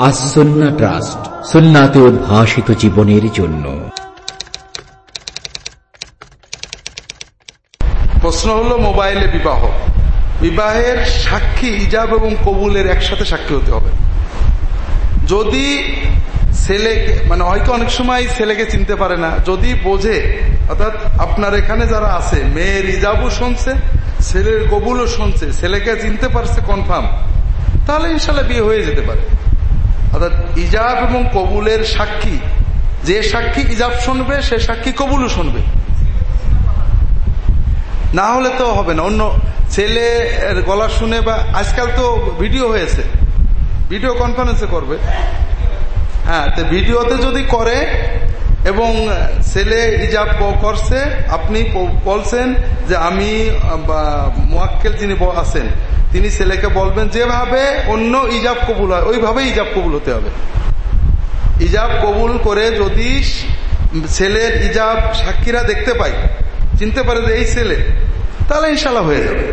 আসন্না trust, সুন্নাতে উদ্ভাসিত জীবনের জন্য। প্রশ্ন হলো, মোবাইলে বিবাহ। বিবাহের সাক্ষী ইজাব এবং কবুলের একসাথে সাক্ষী হতে হবে। যদি ছেলেকে মানে হয়তো অনেক সময় ছেলেকে চিনতে পারে না। যদি বোঝে, অর্থাৎ আপনার এখানে যারা আছে, মেয়ের ইজাবও শুনছে, ছেলের কবুলও শুনছে, ছেলেকে চিনতে পারছে কনফার্ম তাহলে ইনশাল্লাহ বিয়ে হয়ে যেতে পারে। অর্থাৎ ইজাব এবং কবুলের সাক্ষী। যে সাক্ষী ইজাব শুনবে, সে সাক্ষী কবুলও শুনবে। না হলে তো হবে না। অন্য ছেলে গলা শুনে বা আজকাল তো ভিডিও হয়েছে। ভিডিও কনফারেন্সে করবে। হ্যাঁ তো ভিডিওতে যদি করে এবং ছেলে ইজাব করছে, আপনি বলছেন যে আমি মোয়াক্কেল যিনি আছেন তিনি ছেলেকে বলবেন, যেভাবে অন্য ইজাব কবুল হয়, ওইভাবে ইজাব কবুল হতে হবে। ইজাব কবুল করে যদি ছেলের ইজাব সাক্ষীরা দেখতে পাই চিনতে পারে যে এই ছেলে, তাহলে ইনশাল্লাহ হয়ে যাবে।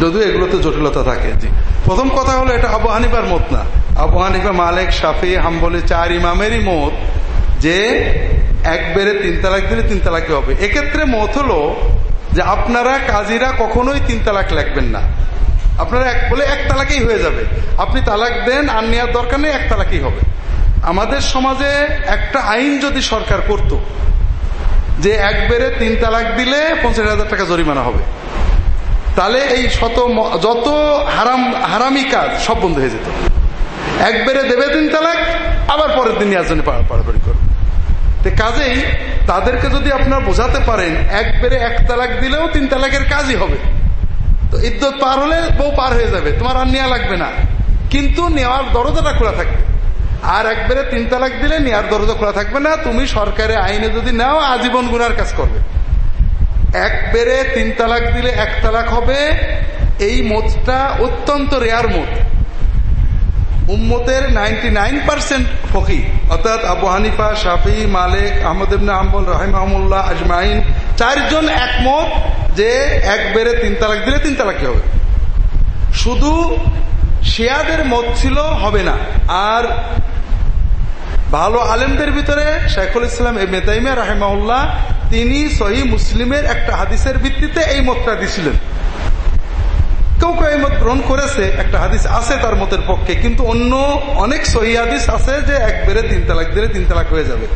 যদিও এগুলোতে জটিলতা থাকে। জি। প্রথম কথা হলো, এটা আবু হানিফার মত না। আবু হানিফা, মালিক, শাফি, হাম্বলি, চার ইমামেরই মত যে এক বেড়ে তিন তালাক দিলে তিন তালাকে হবে। এক্ষেত্রে মত হলো যে আপনারা, কাজীরা কখনোই তিন তালাক লাগবেন না। আপনারা এক বলে এক তালাকেই হয়ে যাবে। আপনি তালাক দেন, আর নেওয়ার দরকার নেই, এক তালাকেই হবে। আমাদের সমাজে একটা আইন যদি সরকার করত, যে এক বেড়ে তিন তালাক দিলে পঞ্চাশ হাজার টাকা জরিমানা হবে, তাহলে এই শত যত হারাম, হারামি কাজ সব বন্ধ হয়ে যেত। এক বেড়ে দেবে তিন তালাক, আবার পরের দিন জন্য পাড়াপাড়ি করবে। কাজেই তাদেরকে যদি আপনারা বোঝাতে পারেন, এক বেড়ে এক তালাক দিলেও তিন তালাকের কাজই হবে। তো ইদ্যত পার হলে বউ পার হয়ে যাবে, তোমার আর নেওয়া লাগবে না। কিন্তু নেওয়ার দরজাটা খোলা থাকবে। আর একবারে তিন তালাক দিলে নেওয়ার দরজা খোলা থাকবে না, তুমি সরকারের আইনে যদি নাও, আজীবন গুনার কাজ করবে। এক বেড়ে তিন তালাক দিলে এক তালাক হবে, এই মতটা অত্যন্ত রেয়ার মত। উম্মতের নাইনটি নাইন পার্সেন্ট ফকি অর্থাৎ আবু হানিফা, শাফি, মালিক, আহমদ রাহিমাহুল্লাহ, আজমাইন চারজন একমত যে এক বেড়ে তিন তালাক দিলে তিন তালাকি হবে। শুধু শিয়াদের মত ছিল হবে না। আর ভালো আলেমদের ভিতরে শেখুল ইসলাম এ মেতাইমে রাহেমাউল্লাহ তিনি সহি মুসলিমের একটা হাদিসের ভিত্তিতে এই মতটা দিছিলেন। কেউ কেউ এই মত গ্রহণ করেছে, একটা হাদিস আছে তার মতের পক্ষে, কিন্তু অন্য অনেক সহি হাদিস আছে যে এক বেড়ে তিন তালাক দিলে তিন তালাক হয়ে যাবে।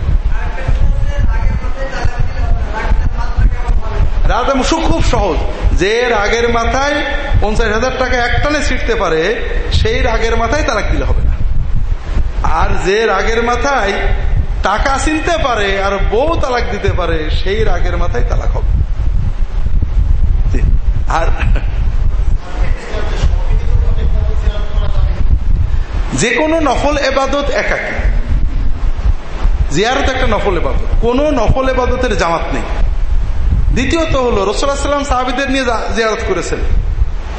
রাত খুব সহজ। যে রাগের মাথায় পঞ্চাশ হাজার টাকা একটানে ছিটতে পারে, সেই রাগের মাথায় তালাক দিলে হবে না। আর যে রাগের মাথায় টাকা চিনতে পারে আর বউ তালাক দিতে পারে, সেই রাগের মাথায় তালাক হবে। আর যে কোনো নফল এবাদত একাকি। জিয়ারত একটা নফল এবাদত। কোন নফল এবাদতের জামাত নেই। দ্বিতীয়ত হলো রসুল্লাহাম সাহাবিদের নিয়ে জিয়ারত করেছেন।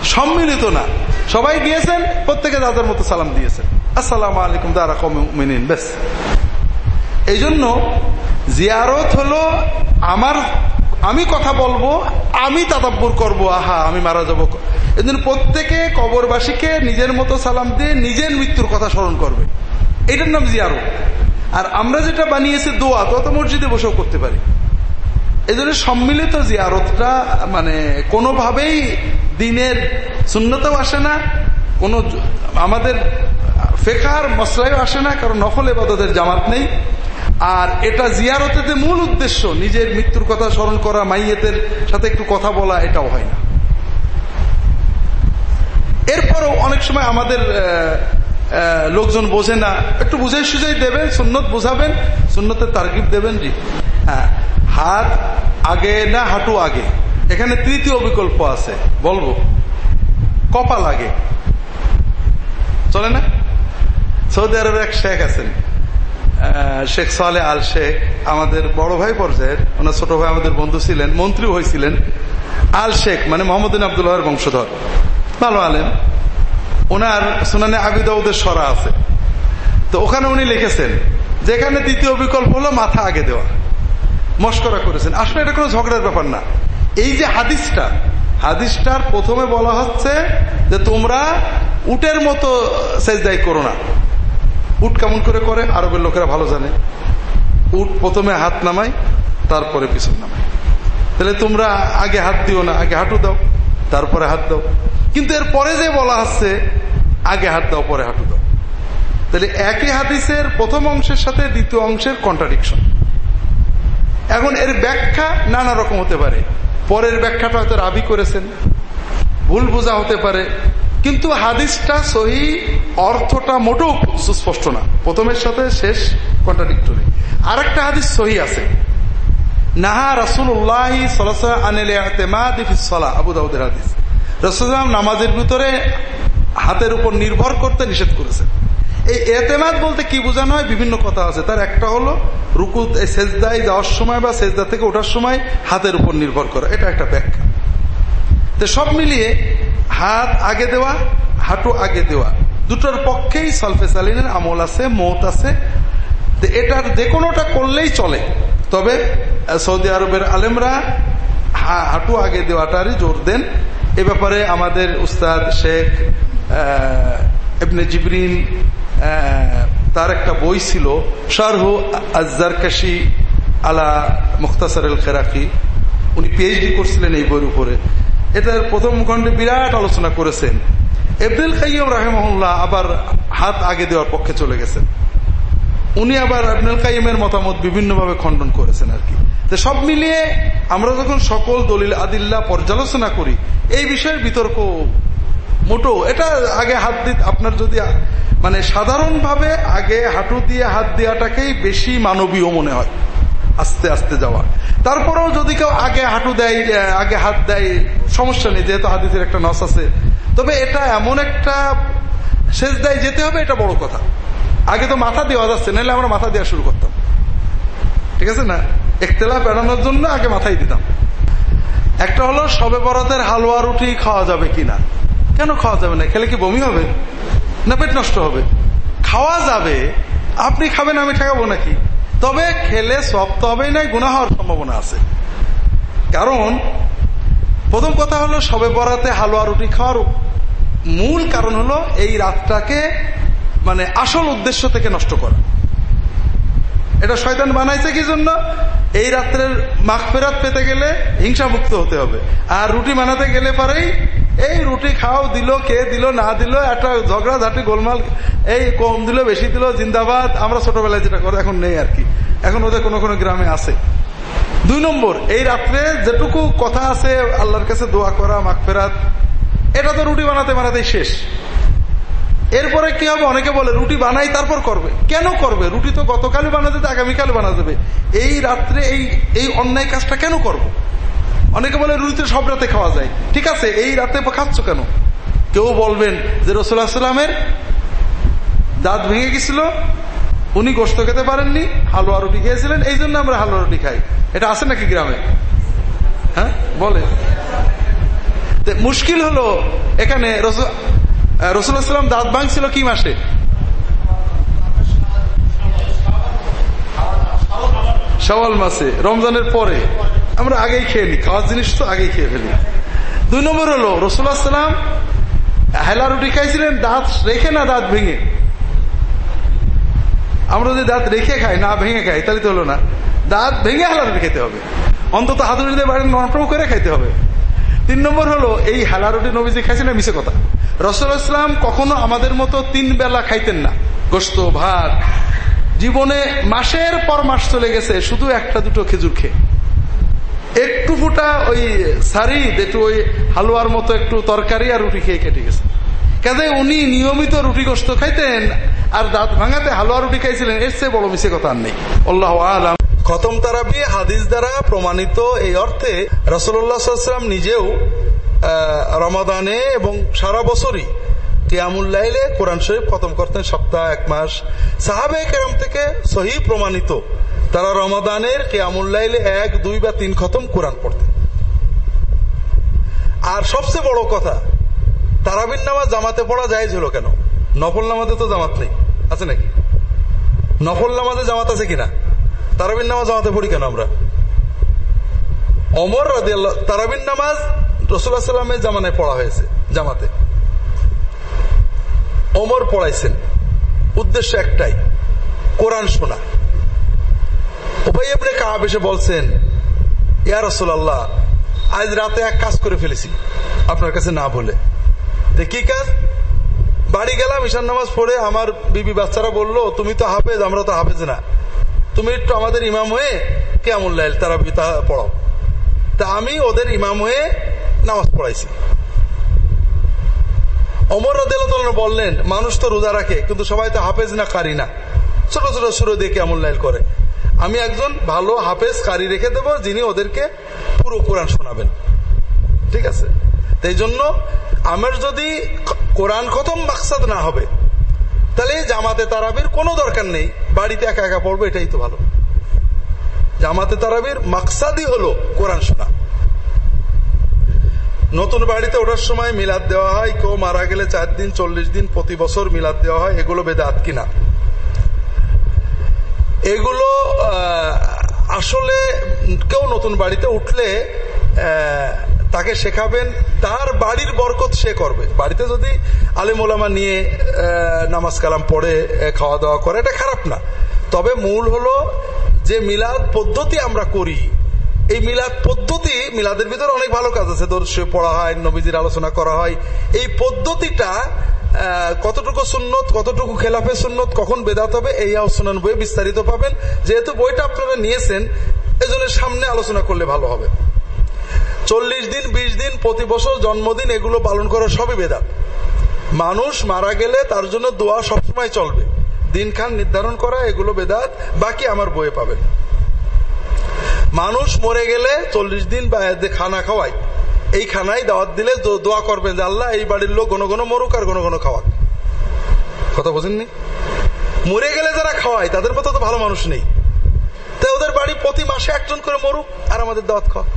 সম্মিলিত না। সবাই গিয়েছেন, প্রত্যেকে দাদার মতো সালাম দিয়েছেন। আসসালাম আলাইকুম দারা কমিন বেশ এই জন্য জিয়ারত হলো, আমার আমি কথা বলব, আমি তাদাব্বর করব, আহা, আমি মারা যাব এজন্য প্রত্যেকে কবরবাসীকে নিজের মতো সালাম দিয়ে নিজের মৃত্যুর কথা স্মরণ করবে। এটার নাম জিয়ারত। আর আমরা যেটা বানিয়েছি দোয়া, তত মসজিদে বসেও করতে পারি। এই জন্য সম্মিলিত জিয়ারতটা মানে কোনোভাবেই দিনের শূন্যতেও আসে না, কোন আমাদের ফেকার মশলাইও আসে না, কারণ নফল এবাদতের জামাত নেই। আর এটা জিয়ারতে মূল উদ্দেশ্য, নিজের মৃত্যুর কথা স্মরণ করা, মাইয়েতের সাথে একটু কথা বলা, এটাও হয় না। এরপরও অনেক সময় আমাদের লোকজন বোঝে না, একটু বুঝে সুঝাই দেবেন, সুন্নত বোঝাবেন, সুন্নতের তার্গিব দেবেন, জি। হ্যাঁ হাত আগে না হাঁটু আগে? এখানে তৃতীয় বিকল্প আছে, বলব। কপাল আগে। চলে না? সৌদি আরবের এক শেখ আছেন। শেখ সালে আল শেখ, আমাদের বড় ভাই পর্যায়ের। ওনার ছোট ভাই আমাদের বন্ধু ছিলেন মন্ত্রী হয়েছিলেন। আল শেখ মানে মোহাম্মদ আবদুল্লাহর বংশধর। ভালো আলেন ওনার সুনানে আবিদাউদের সরা আছে। তো ওখানে উনি লিখেছেন, যেখানে দ্বিতীয় বিকল্প হলো মাথা আগে দেওয়া। মস্করা করেছেন। আসলে এটা কোনো ঝগড়ার ব্যাপার না। এই যে হাদিসটা, হাদিসটার প্রথমে বলা হচ্ছে যে তোমরা উটের মতো সেজদাই করো না। উট কেমন করে করে? আরবের লোকেরা ভালো জানে। উট প্রথমে হাত নামায়, তারপরে পিছন নামায়। তাহলে তোমরা আগে হাত দিও না, আগে হাঁটু দাও, তারপরে হাত দাও। কিন্তু এর পরে যে বলা হচ্ছে, আগে হাত দাও, পরে হাঁটু দাও। তাহলে একই হাদিসের প্রথম অংশের সাথে দ্বিতীয় অংশের কন্ট্রাডিকশন এখন এর ব্যাখ্যা নানা রকম হতে পারে। পরের ব্যাখ্যাটা হয়তো রাবি করেছেন। ভুল বোঝা হতে পারে। কিন্তু হাদিসটা সহি, অর্থটা মোটেও সুস্পষ্ট না। প্রথমের সাথে শেষ কন্ট্রাডিক্টরি আর একটা হাদিস সহি আছে। নাহা রাসুল্লাহ আবু দাউদের হাদিস। নামাজের ভিতরে হাতের উপর নির্ভর করতে নিষেধ করেছেন এই এতেমাদ বলতে কি বোঝানো হয়? বিভিন্ন কথা আছে। তার একটা হলো, রুকু সেজদায় যাওয়ার সময় বা সেজদা থেকে ওঠার সময় হাতের উপর নির্ভর করা। এটা একটা ব্যাখ্যা। তো সব মিলিয়ে হাত আগে দেওয়া, হাঁটু আগে দেওয়া, দুটোর পক্ষেই সলফে সালিনের আমল আছে, মত আছে। এটার যে কোনোটা করলেই চলে। তবে সৌদি আরবের আলেমরা হাঁটু আগে দেওয়াটারই জোর দেন। এ ব্যাপারে আমাদের উস্তাদ শেখ এবনে জিবরিন তার একটা বই ছিল, শারহু আজারকাশি আলা মুখতাসার খেরাকি উনি পিএইচডি করছিলেন এই বইয়ের উপরে। এটার প্রথম খণ্ডে বিরাট আলোচনা করেছেন। এব্দুল কাইম রাহেমহল্লা আবার হাত আগে দেওয়ার পক্ষে চলে গেছেন। উনি আবার আবনুল কাইমের মতামত বিভিন্নভাবে খণ্ডন করেছেন আর কি। তো সব মিলিয়ে আমরা যখন সকল দলিল আদিল্লা পর্যালোচনা করি, এই বিষয়ের বিতর্ক মোটো, এটা আগে হাত দিতে আপনার যদি মানে সাধারণভাবে আগে হাঁটু দিয়ে হাত দেওয়াটাকেই বেশি মানবীয় মনে হয়, আস্তে আস্তে যাওয়া। তারপরেও যদি কেউ আগে হাঁটু দেয় আগে হাত দেয়, সমস্যা নেই, যেহেতু হাদিসের একটা নস আছে। তবে এটা এমন একটা শেষ দেয় যেতে হবে, এটা বড় কথা। আগে তো মাথা দেওয়া যাচ্ছে, নাহলে আমরা মাথা দেওয়া শুরু করতাম। ঠিক আছে না? একতেলা বেড়ানোর জন্য আগে মাথায় দিতাম। একটা হলো, সবে বরাতের হালুয়া রুটি খাওয়া যাবে কিনা? কেন খাওয়া যাবে না? খেলে কি বমি হবে? না পেট নষ্ট হবে? খাওয়া যাবে। আপনি খাবেন, আমি ঠেকাবো নাকি? তবে খেলে সব তো নাই গুণা হওয়ার সম্ভাবনা আছে। কারণ, প্রথম কথা হলো, সবে বরাতে হালুয়া রুটি খাওয়ার মূল কারণ হলো, এই রাতটাকে মানে আসল উদ্দেশ্য থেকে নষ্ট করা। এটা শয়তান বানাইছে কি জন্য? এই রাত্রের মাখ ফেরাত পেতে গেলে হিংসা মুক্ত হতে হবে। আর রুটি বানাতে গেলে পরেই এই রুটি খাও, দিল, কে দিল, না দিল, একটা ঝগড়া ঝাঁটি, গোলমাল, এই কম দিল, বেশি দিল, জিন্দাবাদ। আমরা ছোটবেলায় যেটা করে, এখন নেই আর কি। এখন ওদের কোনো কোনো গ্রামে আছে। দুই নম্বর, এই রাত্রে যেটুকু কথা আছে, আল্লাহর কাছে দোয়া করা মাখ ফেরাত, এটা তো রুটি বানাতে বানাতেই শেষ। এরপরে কি হবে? অনেকে বলে, রুটি বানাই, তারপর করবে। কেন করবে? রুটি তো গতকালই বানাতে আগামীকাল বানা যাবে এই রাত্রে এই এই অন্যায় কাজটা কেন করব। অনেকে বলে রুটি সব রাতে খাওয়া যায়। ঠিক আছে, এই রাতে খাচ্ছ কেন? কেউ বলবেন যে রসুল্লাহ সাল্লামের দাঁত ভেঙে গেছিল, উনি গোস্ত খেতে পারেননি, হালুয়া রুটি খেয়েছিলেন, এই জন্য আমরা হালুয়া রুটি খাই। এটা আছে নাকি গ্রামে? হ্যাঁ বলে। মুশকিল হলো, এখানে রসুল রসুলাম দাঁত ভাঙছিল কি মাসে? সওয়াল মাসে, রমজানের পরে। আমরা আগেই খেয়ে নি খাওয়ার জিনিস তো আগেই খেয়ে ফেলি। দুই নম্বর হলো রসুল্লাহ সাল্লাম হেলা রুটি খাইছিলেন, দাঁত রেখে না দাঁত ভেঙে? আমরা যদি দাঁত রেখে খাই, না ভেঙে খাই, তাহলে তো হলো না। দাঁত ভেঙে হেলা রুটি খেতে হবে। অন্তত হাতুড়ি দিয়ে বাড়ি নরম করে খাইতে হবে। তিন নম্বর হলো, এই হেলা রুটি নবীজি খাইছেন মিশে কথা। রসুল ইসলাম কখনো আমাদের মতো তিন বেলা খাইতেন না। গোস্ত, ভাত। জীবনে মাসের পর মাস চলে গেছে, শুধু একটা দুটো খেজুর খেয়ে। একটু ফুটা ওই সারিদ একটু ওই হালুয়ার মতো একটু তরকারি আর রুটি খেয়ে কেটে গেছে। কাজে উনি নিয়মিত রুটি গোস্ত খাইতেন আর দাঁত ভাঙাতে হালুয়া রুটি খাইছিলেন, এর চেয়ে বড় মিশে কথা নেই। আল্লাহ আলাম। খতম তারাবি হাদিস দ্বারা প্রমাণিত এই অর্থে রসল্লাহাম নিজেও রমাদানে এবং সারা বছরই কিয়ামুল্লাইলে কোরআন শরীফ খতম করতেন সপ্তাহ এক মাস। সাহাবে কেরাম থেকে সহি প্রমাণিত তারা রমাদানের কেয়ামুল্লাইলে এক, দুই বা তিন খতম কোরআন পড়তেন আর সবচেয়ে বড় কথা তারাবিন নামাজ জামাতে পড়া যায় ছিল কেন? নফল নামাজে তো জামাত নেই। আছে নাকি? নফল নামাজে জামাত আছে কিনা? তারাবিন নামাজ জামাতে পড়ি কেন আমরা? অমর তারাবিন নামাজ রসুল্লাহ সাল্লামের জামানায় পড়া হয়েছে, জামাতে। অমর পড়াইছেন। উদ্দেশ্য একটাই, কোরআন শোনা। উপায় আপনি কাব এসে বলছেন? ইয়া রসুল্লাহ আজ রাতে এক কাজ করে ফেলেছি। আপনার কাছে না বলে। কি কাজ? বাড়ি গেলাম, ঈশান নামাজ পড়ে আমার বিবি বাচ্চারা বলল, তুমি তো হাফেজ, আমরা তো হাফেজ না। তুমি একটু আমাদের ইমাম হয়ে কেমন লাইল তারা পড়াও। তা আমি ওদের ইমাম হয়ে নামাজ পড়াইছি। অমর রাদিল বললেন, মানুষ তো রোজা রাখে, কিন্তু সবাই তো হাফেজ না, কারি না। ছোট ছোট সুরো দিয়ে কেমন লাইল করে। আমি একজন ভালো হাফেজ কারি রেখে দেব, যিনি ওদেরকে পুরো কোরআন শোনাবেন। ঠিক আছে? তাই জন্য আমার যদি কোরআন খতম মাকসাদ না হবে, তাহলে জামাতে তারাবির কোনো দরকার নেই। বাড়িতে একা একা পড়ব, এটাই তো ভালো। জামাতে তারাবির মাকসাদই হলো কোরআন শোনা। নতুন বাড়িতে ওঠার সময় মিলাদ দেওয়া হয়, কেউ মারা গেলে চার দিন, চল্লিশ দিন প্রতি বছর মিলাদ দেওয়া হয়, এগুলো বেদাত কিনা? এগুলো আসলে কেউ নতুন বাড়িতে উঠলে তাকে শেখাবেন, তার বাড়ির বরকত সে করবে। বাড়িতে যদি আলিম ওলামা নিয়ে নামাজ কালাম পড়ে খাওয়া দাওয়া করে, এটা খারাপ না। তবে মূল হলো যে মিলাদ পদ্ধতি আমরা করি, এই মিলাদ পদ্ধতি, মিলাদের ভিতরে অনেক ভালো কাজ আছে। দর্শে পড়া হয়, নবীজির আলোচনা করা হয়, এই পদ্ধতিটা কতটুকু সুন্নত, কতটুকু খেলাফে সুন্নত, কখন বেদাত হবে, এই আলোচনার বইয়ে বিস্তারিত পাবেন। যেহেতু বইটা আপনারা নিয়েছেন, এজন্য সামনে আলোচনা করলে ভালো হবে। চল্লিশ দিন ২০ দিন, প্রতি বছর জন্মদিন, এগুলো পালন করা সবই বেদাত। মানুষ মারা গেলে তার জন্য দোয়া সবসময় চলবে। দিনখান নির্ধারণ করা, এগুলো বেদাত, বাকি আমার বইয়ে পাবেন। মানুষ মরে গেলে চল্লিশ দিন বা খানা খাওয়াই এই খানায় দাওয়াত দিলে দোয়া করবেন যে আল্লাহ, এই বাড়ির লোক ঘন ঘন মরুক আর ঘন ঘন খাওয়াক। কথা বোঝেননি? মরে গেলে যারা খাওয়ায়, তাদের মতো তো ভালো মানুষ নেই। তাই ওদের বাড়ি প্রতি মাসে একজন করে মরুক আর আমাদের দাওয়াত খাওয়া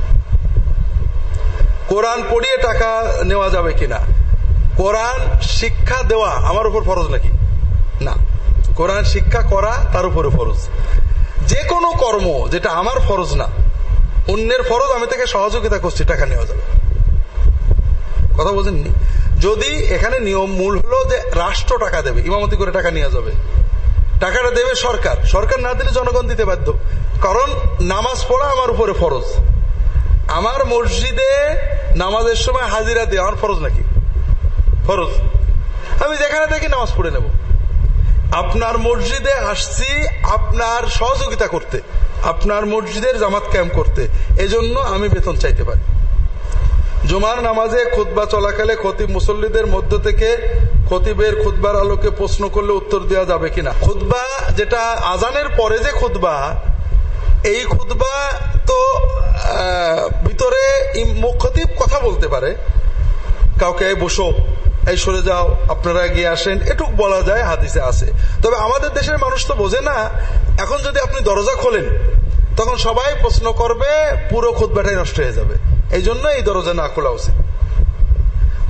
কোরআন পড়িয়ে টাকা নেওয়া যাবে কিনা? কোরআন শিক্ষা দেওয়া আমার উপর ফরজ নাকি? না। কোরআন শিক্ষা করা তার উপরে ফরজ। যে কোনো কর্ম যেটা আমার ফরজ না, অন্যের ফরজ, আমি তাকে সহযোগিতা করছি, টাকা নেওয়া যাবে। কথা বোঝেননি যদি এখানে নিয়ম মূল হলো যে রাষ্ট্র টাকা দেবে, ইমামতি করে টাকা নিয়ে যাবে। টাকাটা দেবে সরকার। সরকার না দিলে জনগণ দিতে বাধ্য। কারণ নামাজ পড়া আমার উপরে ফরজ। আমার মসজিদে নামাজের সময় হাজিরা দেওয়া আমার ফরজ নাকি? ফরজ। আমি যেখানে দেখি নামাজ পড়ে নেব। আপনার মসজিদে আসছি আপনার সহযোগিতা করতে। আপনার মসজিদের জামাত ক্যাম্প করতে। এজন্য আমি বেতন চাইতে পারি। জুমার নামাজে খুতবা চলাকালে খতিব মুসল্লিদের মধ্য থেকে খতিবের খুতবার আলোকে প্রশ্ন করলে উত্তর দেওয়া যাবে কিনা? খুতবা যেটা আজানের পরে যে খুতবা, এই খুতবা তো ভিতরে খতিব কথা বলতে পারে। কাউকে বসো, এই সরে যাও, আপনারা এগিয়ে আসেন, এটুক বলা যায়, হাদিসে আছে। তবে আমাদের দেশের মানুষ তো বোঝে না, এখন যদি আপনি দরজা খোলেন, তখন সবাই প্রশ্ন করবে, পুরো খুদবাটাই নষ্ট হয়ে যাবে। এই জন্য এই দরজা না খোলা উচিত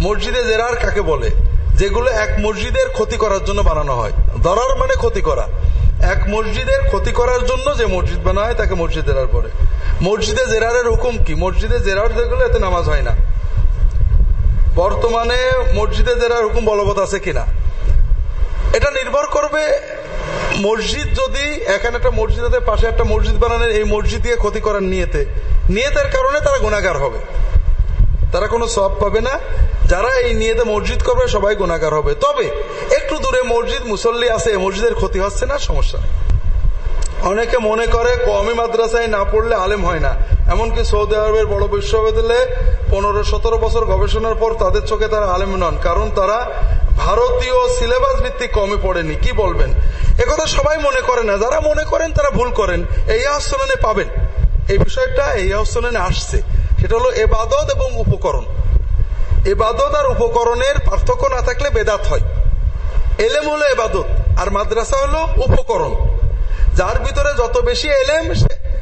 মসজিদে জেরার কাকে বলে? যেগুলো এক মসজিদের ক্ষতি করার জন্য বানানো হয়। দরার মানে ক্ষতি করা। এক মসজিদের ক্ষতি করার জন্য যে মসজিদ বানা হয়, তাকে মসজিদ জেরার পরে মসজিদে জেরারের হুকুম কি? মসজিদে জেরার যেগুলো এতে নামাজ হয় না। বর্তমানে মসজিদে জেরার হুকুম বলবৎ আছে কিনা? এটা নির্ভর করবে মসজিদ যদি, এখানে একটা মসজিদের পাশে একটা মসজিদ বানানোর, এই মসজিদ দিয়ে ক্ষতি করার নিয়েতে। নিয়তের কারণে তারা গুণাগার হবে। তারা কোনো সব পাবে না। যারা এই নিয়েতে মসজিদ করবে, সবাই গুণাগার হবে। তবে একটু দূরে মসজিদ, মুসল্লি আছে মসজিদের ক্ষতি হচ্ছে না, সমস্যা নেই। অনেকে মনে করে কমই মাদ্রাসায় না পড়লে আলেম হয় না। এমনকি সৌদি আরবের বড় বিশ্ববিদ্যালয়ে পনেরো, সতেরো বছর গবেষণার পর তাদের চোখে তারা আলেম নন, কারণ তারা ভারতীয় সিলেবাস ভিত্তিক কমে পড়েনি। কি বলবেন? একথা সবাই মনে করে না। যারা মনে করেন, তারা ভুল করেন। এই আহ্বানে পাবেন। এই বিষয়টা এই আহ্বানে আসছে। সেটা হলো এবাদত এবং উপকরণ। এবাদত আর উপকরণের পার্থক্য না থাকলে বেদাত হয়। এলেম হলো এবাদত, আর মাদ্রাসা হলো উপকরণ। যার ভিতরে যত বেশি এলেম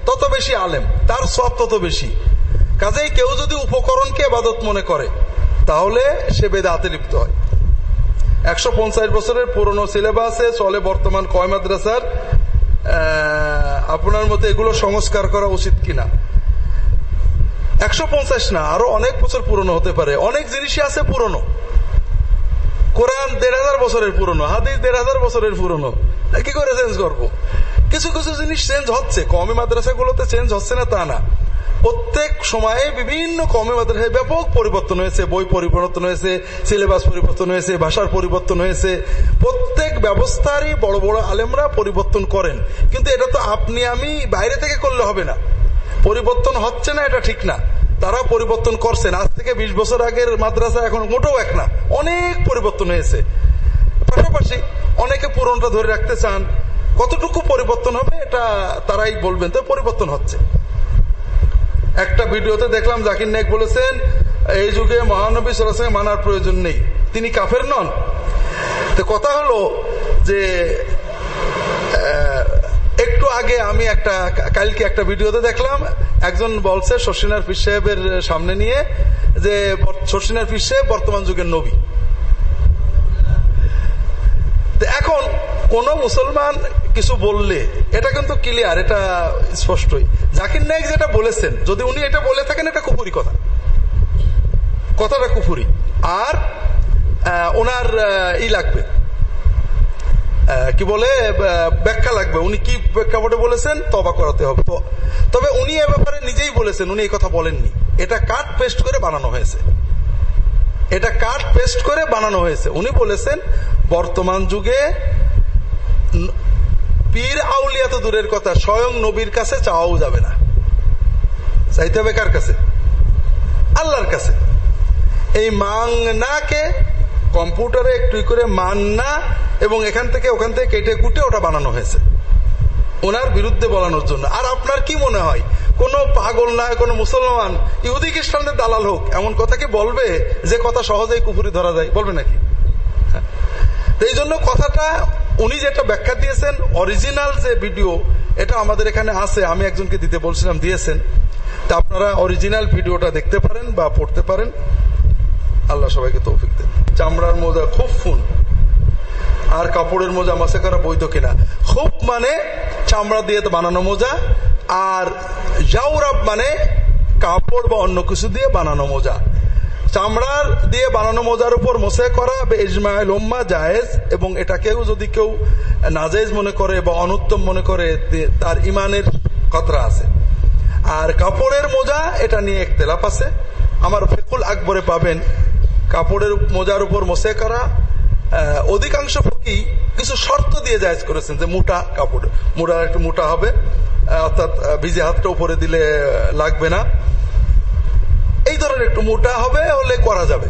তত বেশি আলেম, তার সব তত বেশি। কাজেই কেউ যদি উপকরণকে এবাদত মনে করে, তাহলে সে বেদাতে লিপ্ত হয়। একশো পঞ্চাশ বছরের পুরনো সিলেবাসে চলে বর্তমান কয় মাদ্রাসার? আপনার মতো এগুলো সংস্কার করা উচিত কিনা? একশো পঞ্চাশ না, আরও অনেক বছর পুরনো হতে পারে। অনেক জিনিসই আছে পুরনো। কোরআন দেড় হাজার বছরের পুরনো, হাদিস দেড় হাজার বছরের পুরনো। কি করে চেঞ্জ করব? কিছু কিছু জিনিস চেঞ্জ হচ্ছে। কমে মাদ্রাসাগুলোতে চেঞ্জ হচ্ছে না তা না। প্রত্যেক সময়ে বিভিন্ন কমে মাদ্রাসায় ব্যাপক পরিবর্তন হয়েছে। বই পরিবর্তন হয়েছে, সিলেবাস পরিবর্তন হয়েছে, ভাষার পরিবর্তন হয়েছে। প্রত্যেক ব্যবস্থারই বড় বড় আলেমরা পরিবর্তন করেন। কিন্তু এটা তো আপনি, আমি বাইরে থেকে করলে হবে না। পরিবর্তন হচ্ছে না, এটা ঠিক না। তারা পরিবর্তন করছেন। আজ থেকে ২০ বছর আগের মাদ্রাসা এখন মোটেও এক না। অনেক পরিবর্তন হয়েছে। পাশাপাশি অনেকে পুরনটা ধরে রাখতে চান। কতটুকু পরিবর্তন হবে, এটা তারাই বলবেন। তো পরিবর্তন হচ্ছে। একটা ভিডিওতে দেখলাম জাকির নাইক বলেছেন, এই যুগে মহানবী সরাসরি মানার প্রয়োজন নেই। তিনি কাফের নন। তো কথা হলো যে একটু আগে আমি একটা, কালকে একটা ভিডিওতে দেখলাম, একজন বলছে শশিনার পীর সাহেবের সামনে নিয়ে যে শশিনার পীর সাহেব বর্তমান যুগের নবী। এখন কোন মুসলমান কিছু বললে, এটা কিন্তু ক্লিয়ার এটা স্পষ্টই। জাকির নায়ক যেটা বলেছেন, যদি উনি এটা বলে থাকেন, এটা কুপুরি কথা। কথাটা কুপুরি আর ওনার ই লাগবে। কি বলে ব্যাখ্যা লাগবে। উনি কি প্রেক্ষাপটে বলেছেন? তবা করাতে হবে। তো, তবে উনি এ ব্যাপারে নিজেই বলেছেন, উনি এই কথা বলেননি। এটা কাট পেস্ট করে বানানো হয়েছে। এটা কাট পেস্ট করে বানানো হয়েছে। উনি বলেছেন, বর্তমান যুগে পীর আউলিয়া তো দূরের কথা, স্বয়ং নবীর কাছে চাওয়াও যাবে না। চাইতে হবে কার কাছে? আল্লাহর কাছে। এই মাংনাকে কম্পিউটারে একটু করে মান্না এবং এখান থেকে ওখান থেকে কেটে কুটে ওটা বানানো হয়েছে। ওনার বিরুদ্ধে বলানোর জন্য। আর আপনার কি মনে হয়? কোন পাগল না, কোন মুসলমান, ইহুদি, খ্রিস্টানদের দালাল হোক, এমন কথা কি বলবে যে কথা সহজেই কুপুরি ধরা যায়? বলবে নাকি? হ্যাঁ। এই জন্য কথাটা উনি যেটা ব্যাখ্যা দিয়েছেন অরিজিনাল যে ভিডিও এটা আমাদের এখানে আছে, আমি একজনকে দিতে বলছিলাম, দিয়েছেন। তা আপনারা অরিজিনাল ভিডিওটা দেখতে পারেন বা পড়তে পারেন। আল্লাহ সবাইকে তৌফিক দেন। চামড়ার মোজা খুব ফুন আর কাপড়ের মোজা মাসে করা বৈধ কিনা। খুব মানে চামড়া দিয়ে বানানো মোজা, আর জাউরাব মানে কাপড় বা অন্য কিছু দিয়ে বানানো মোজা। চামড়ার দিয়ে বানানো মোজার উপর মোসে করা ইজমাইল ওম্মা জায়েজ এবং এটাকেও যদি কেউ নাজেজ মনে করে বা অনুত্তম মনে করে তার ইমানের কতরা আছে। আর কাপড়ের মোজা, এটা নিয়ে একতেলাপ আছে। আমার ফেকুল আকবরে পাবেন কাপড়ের মোজার উপর মোসে করা। অধিকাংশ ফকি কিছু শর্ত দিয়ে জায়জ করেছেন যে মোটা কাপড় মোটা একটু মোটা হবে। অর্থাৎ ভিজে হাতটা উপরে দিলে লাগবে না। এই ধরনের একটু মোটা হবে, হলে করা যাবে।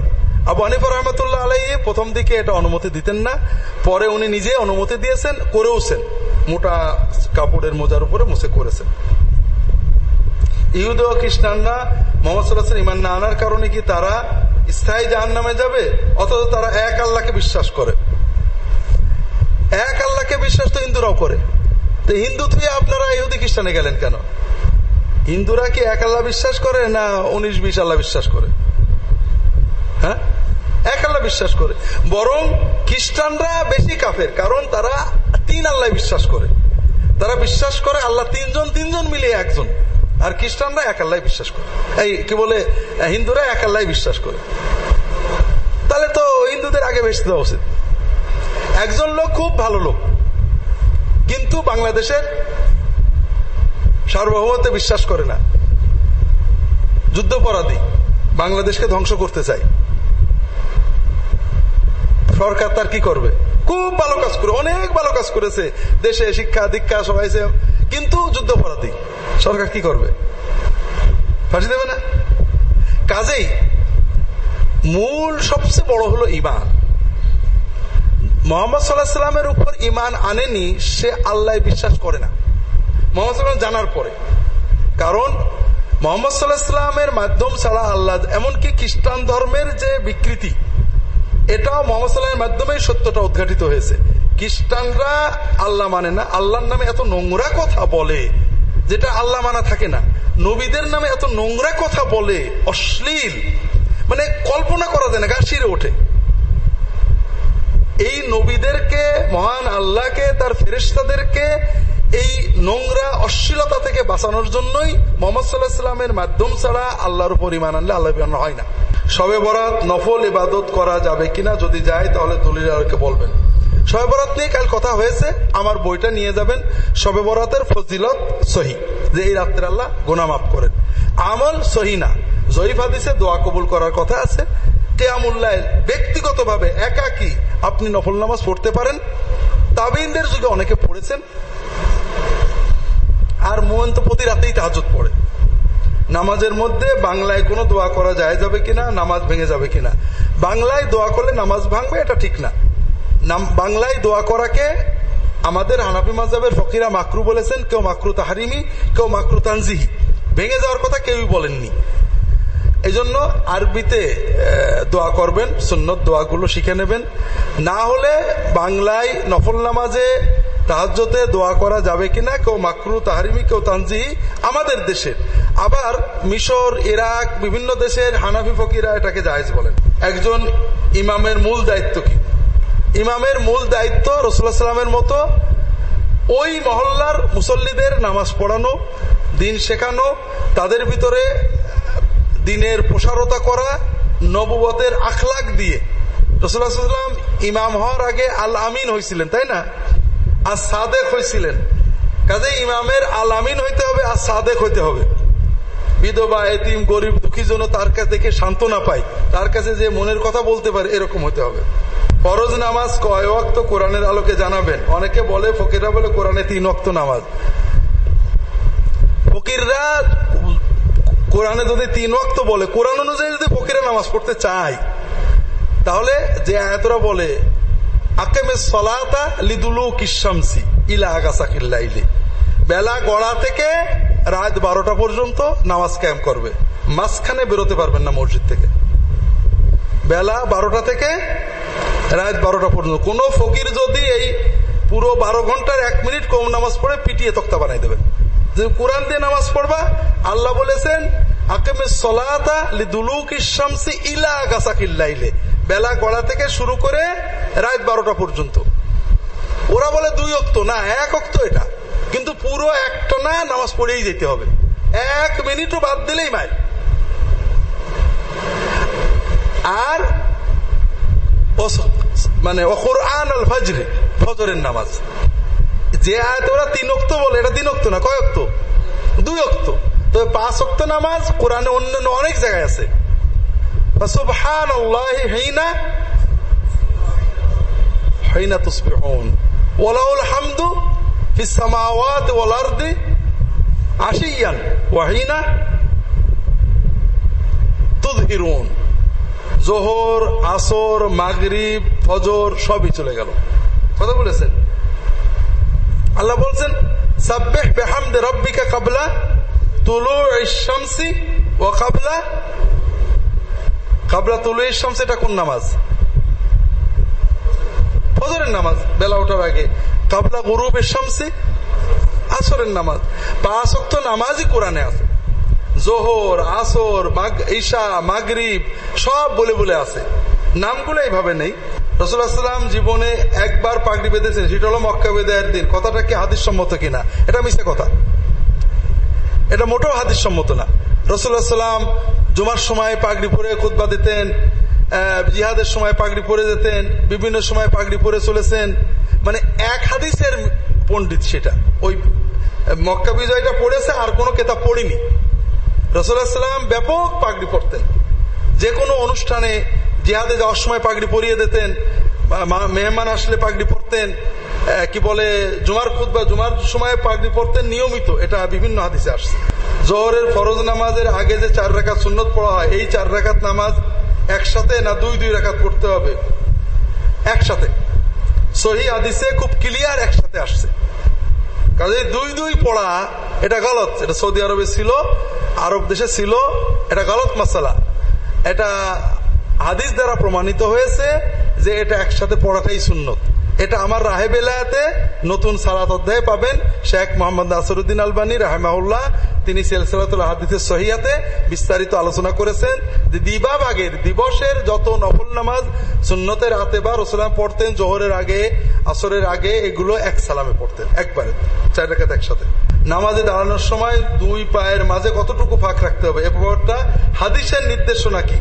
আবু আনিফা রহমতুল্লাহ আলাই প্রথম দিকে এটা অনুমতি দিতেন না, পরে উনি নিজে অনুমতি দিয়েছেন, করেওছেন। মোটা কাপড়ের মোজার উপরে মুছে করেছেন। ইহুদ খ্রিস্টানরা মোহাম্মদ ইমান না আনার কারণে কি তারা স্থায়ী জাহান নামে যাবে, অথচ তারা এক আল্লাহকে বিশ্বাস করে? এক আল্লাহকে বিশ্বাস তো হিন্দুরাও করে। তো হিন্দু থেকে আপনারা ইহুদি খ্রিস্টানে গেলেন কেন? হিন্দুরা কি এক আল্লাহ বিশ্বাস করে না উনিশ বিশ আল্লাহ বিশ্বাস করে? হ্যাঁ? এক আল্লাহ বিশ্বাস করে। বরং খ্রিস্টানরা বেশি কাফের, কারণ তারা তিন আল্লাহ বিশ্বাস করে। তারা বিশ্বাস করে আল্লাহ তিনজন তিনজন মিলিয়ে একজন। আর খ্রিস্টানরা এক আল্লাহ বিশ্বাস করে। এই কি বলে, হিন্দুরা এক আল্লাহ বিশ্বাস করে। তাহলে তো হিন্দুদের আগে বেশি দেওয়া উচিত। একজন লোক খুব ভালো লোক, কিন্তু বাংলাদেশের সার্বভৌমত্বে বিশ্বাস করে না। যুদ্ধপরাধী বাংলাদেশকে ধ্বংস করতে চায়। সরকার তার কি করবে? খুব ভালো কাজ করে, অনেক ভালো কাজ করেছে। দেশে শিক্ষা, দীক্ষা সবাই কিন্তু যুদ্ধপরাধী সরকার কি করবে? ফাঁসি দেবে না? কাজেই মূল সবচেয়ে বড় হলো ইমান মোহাম্মদ সাল্লাহ সাল্লামের উপর ইমান আনেনি, সে আল্লাহ বিশ্বাস করে না। মোহাম্মদ জানার পরে। কারণ মোহাম্মদ সাল্লাহ সাল্লামের মাধ্যম ছাড়া আল্লাহ, এমনকি খ্রিস্টান ধর্মের যে বিকৃতি, এটাও মোহাম্মদ সাল্লামের মাধ্যমে সত্যটা উদ্ঘাটিত হয়েছে। খ্রিস্টানরা আল্লাহ মানে না, আল্লাহর নামে এত নোংরা কথা বলে, যেটা আল্লাহ মানা থাকে না। নবীদের নামে এত নোংরা কথা বলে, অশ্লীল মানে কল্পনা করা যায় না, গা শিরে ওঠে। এই নবীদেরকে, মহান আল্লাহকে, তার ফেরেস্তাদেরকে এই নোংরা অশ্লীলতা থেকে বাঁচানোর জন্যই মোহাম্মদ সাল্লাহ সাল্লামের মাধ্যম ছাড়া আল্লাহর উপর ইমান আনলে আল্লাহ হয় না। সবে বরাত নফল ইবাদত করা যাবে কিনা যদি যায়, তাহলে দলিলকে বলবেন। সবে বরাত নিয়ে কাল কথা হয়েছে, আমার বইটা নিয়ে যাবেন। সবে বরাতের ফজিলত সহি, যে এই রাত্রে আল্লাহ গোনা মাফ করেন। আমল সহি না। জয়ীফ হাদিসে দোয়া কবুল করার কথা আছে। কেয়ামুল্লাহ ব্যক্তিগতভাবে একাকি আপনি নফল নামাজ পড়তে পারেন। তাবিনদের যুগে অনেকে পড়েছেন। আর মোহন তো প্রতি রাতেই তাহাজত পড়ে। নামাজের মধ্যে বাংলায় কোনো দোয়া করা যায় যাবে কিনা, নামাজ ভেঙে যাবে কিনা? বাংলায় দোয়া করলে নামাজ ভাঙবে, এটা ঠিক না। বাংলায় দোয়া করাকে আমাদের হানাফি মাজাবের ফকিরা মাকরু বলেছেন, কেউ মাকরু তাহারিমি, কেউ মাকরু তানজিহি। ভেঙে যাওয়ার কথা কেউই বলেননি। এই জন্য আরবিতে দোয়া করবেন, সুন্নত দোয়াগুলো শিখে নেবেন। না হলে বাংলায় নফল নামাজে তাহাজতে দোয়া করা যাবে কিনা, কেউ মাকরু, তাহারিমি, কেউ তানজিহি, আমাদের দেশের। আবার মিশর, ইরাক, বিভিন্ন দেশের হানাফি ফকিরা এটাকে জায়েজ বলেন। একজন ইমামের মূল দায়িত্ব কি? ইমামের মূল দায়িত্ব রসুল্লাহ সাল্লামের মতো ওই মহল্লার মুসল্লিদের নামাজ পড়ানো, দিন শেখানো, তাদের ভিতরে দিনের প্রসারতা করা নবুবতের আখলাক দিয়ে। রসুল্লাহাম ইমাম হওয়ার আগে আল আমিন হয়েছিলেন, তাই না? আর সাদেক হয়েছিলেন কাজে ইমামের আলামিন হইতে হবে আর সাদেক হইতে হবে। বিধবা, এতিম, গরিব, দুঃখী জন্য তার কাছে দেখে সান্ত্বনা পায়, তার কাছে যে মনের কথা বলতে পারে, এরকম হতে হবে। ফরজ নামাজ কয় ওয়াক্ত কোরআনের আলোকে জানাবেন? অনেকে বলে, ফকিররা বলে, কোরআনে তিন অক্ত নামাজ। ফকিররা কোরআনে যদি তিন অক্ত বলে, কোরআন অনুযায়ী যদি ফকিরা নামাজ পড়তে চায়, তাহলে যে আয়তরা বলে আকেমে সলাতা লিদুলু কিসামসি ইলা আগাসাকিল্লাইলি বেলা গড়া থেকে রাত বারোটা পর্যন্ত নামাজ ক্যাম্প করবে। মাঝখানে বেরোতে পারবেন না মসজিদ থেকে। বেলা বারোটা থেকে রাত বারোটা পর্যন্ত। কোন ফকির যদি এই পুরো বারো ঘণ্টার এক মিনিট কম নামাজ পড়ে পিটিয়ে তক্তা বানাই দেবেন কোরআন দিয়ে নামাজ পড়বা, আল্লাহ বলেছেন, আকেমে সলাতা লিদুলুক ইসামসি ইলা গাছাকিল্লাইলে বেলা গড়া থেকে শুরু করে রাত বারোটা পর্যন্ত। ওরা বলে দুই অক্ত। না, এক অক্ত এটা। কিন্তু পুরো একটা না, নামাজ পড়েই যেতে হবে। এক মিনিটও বাদ দিলেই মাই আর মানে কোরআন আল ফাজরে, ফজরের নামাজ। যে আয়াত ওরা তিন অক্ত বলে, এটা তিন অক্ত না, কয় অক্ত? দুই অক্ত। তবে পাঁচ অক্ত নামাজ, কোরআনে অন্যান্য অনেক জায়গায় আছে। সুবহান হেইনা হেইনা তুসবিহুন ওয়ালাউল হামদু ফিস সামাওয়াতি ওয়াল আরদি আশিয়ান ওয়া হিনা জোহর আসর মাগরিব ফজর সবই চলে গেল। কথা বলেছেন? আল্লাহ বলছেন, সাব্বেহ বেহামদে রব্বিকা কাবলা তুলু শামসি ও কাবলা কাবলা তুলু শামসি, এটা কোন নামাজ? ফজরের নামাজ, বেলা ওঠার আগে। কাবলা গরুব শামসি, আসরের নামাজ। পাঁচ অক্ত নামাজই কোরআনে আছে। জোহর, আসর ঈশা, মাগরিব, সব বলে বলে আছে। নামগুলো এইভাবে নেই। রসুলাম জীবনে একবার পাগড়ি বেঁধেছেন। সেটা হলো মক্কা বেদের দিন। কথাটা কি হাদিস সম্মত কিনা? এটা মিশে কথা। এটা মোটেও হাদিস সম্মত না রসুল্লাহাম জুমার সময় পাগড়ি পরে খুদ্া দিতেন জিহাদের সময় পাগড়ি পরে যেতেন, বিভিন্ন সময় পাগড়ি পরে চলেছেন। মানে এক হাদিসের পণ্ডিত সেটা। ওই মক্কা বিজয়টা পড়েছে, আর কোনো কেতাব পড়িনি। রসুল্লাহাম ব্যাপক পাগড়ি পরতেন। যে কোনো অনুষ্ঠানে জিহাদে যাওয়ার সময় পাগড়ি পরিয়ে দিতেন মেহমান আসলে পাগড়ি পরতেন কি বলে, জুমার খুদ বা জুমার সময় পাগড়ি পরতেন নিয়মিত, এটা বিভিন্ন হাদিসে আসছে। জহরের ফরজ নামাজের আগে যে চার রাখাত সুন্নত পড়া হয়, এই চার রাখাত নামাজ একসাথে না দুই দুই রাখাত পড়তে হবে? একসাথে। সহি হাদিসে খুব ক্লিয়ার একসাথে আসছে। কাজে দুই দুই পড়া, এটা গলত। এটা সৌদি আরবে ছিল, আরব দেশে ছিল, এটা গলত মশালা এটা হাদিস দ্বারা প্রমাণিত হয়েছে যে এটা একসাথে পড়াটাই সুন্নত। এটা আমার রাহে বেলায়াতে নতুন সালাত অধ্যায় পাবেন। শেখ মোহাম্মদ নাসরুদ্দিন আলবানী রাহেমাউল্লাহ তিনি সেলসেলাতুল হাদিসের সহিয়াতে বিস্তারিত আলোচনা করেছেন। যে দিবা আগের দিবসের যত নফল নামাজ সুন্নতের হাতে বা রসুলাম পড়তেন, জোহরের আগে, আসরের আগে, এগুলো এক সালামে পড়তেন, একবারে। চার রেখাতে একসাথে। নামাজে দাঁড়ানোর সময় দুই পায়ের মাঝে কতটুকু ফাঁক রাখতে হবে? এ ব্যাপারটা হাদিসের নির্দেশনা কি?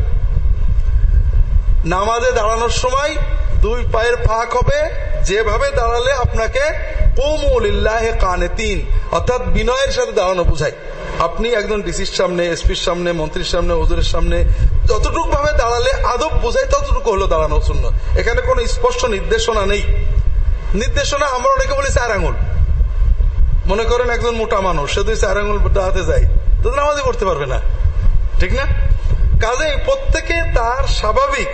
নামাজে দাঁড়ানোর সময় দুই পায়ের ফাঁক হবে, যেভাবে দাঁড়ালে আপনাকে কোমুলিল্লাহে কানে তিন অর্থাৎ বিনয়ের সাথে দাঁড়ানো বোঝায়। আপনি একজন ডিসির সামনে, এসপির সামনে, মন্ত্রীর সামনে, হুজুরের সামনে যতটুকু ভাবে দাঁড়ালে আদব বোঝায়, ততটুকু হলো দাঁড়ানো শূন্য। এখানে কোনো স্পষ্ট নির্দেশনা নেই। নির্দেশনা আমরা অনেকে বলি চার আঙুল। মনে করেন একজন মোটা মানুষ, সে দুই চার আঙুল দাঁড়াতে যায় তো নামাজই পড়তে পারবে না। ঠিক না? কাজে প্রত্যেকে তার স্বাভাবিক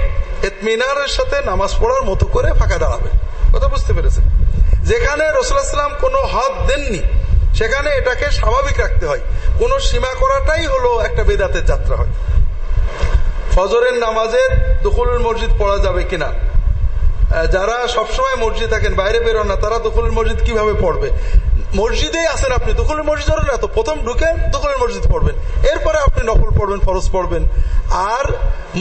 এতমিনারের সাথে নামাজ পড়ার মতো করে ফাঁকা দাঁড়াবে। কথা বুঝতে পেরেছে যেখানে রসুলাম কোনো হাত দেননি, সেখানে এটাকে স্বাভাবিক রাখতে হয়। কোন সীমা করাটাই হলো একটা বেদাতের যাত্রা হয়। ফজরের নামাজের দখলুল মসজিদ পড়া যাবে কিনা? যারা সবসময় মসজিদ থাকেন, বাইরে বেরোন না, তারা দখলুল মসজিদ কীভাবে পড়বে? মসজিদেই আসেন আপনি দখলের মসজিদ ধরেন না তো, প্রথম ঢুকে দখলের মসজিদ পড়বেন। এরপরে আপনি নকল পড়বেন, ফরজ পড়বেন। আর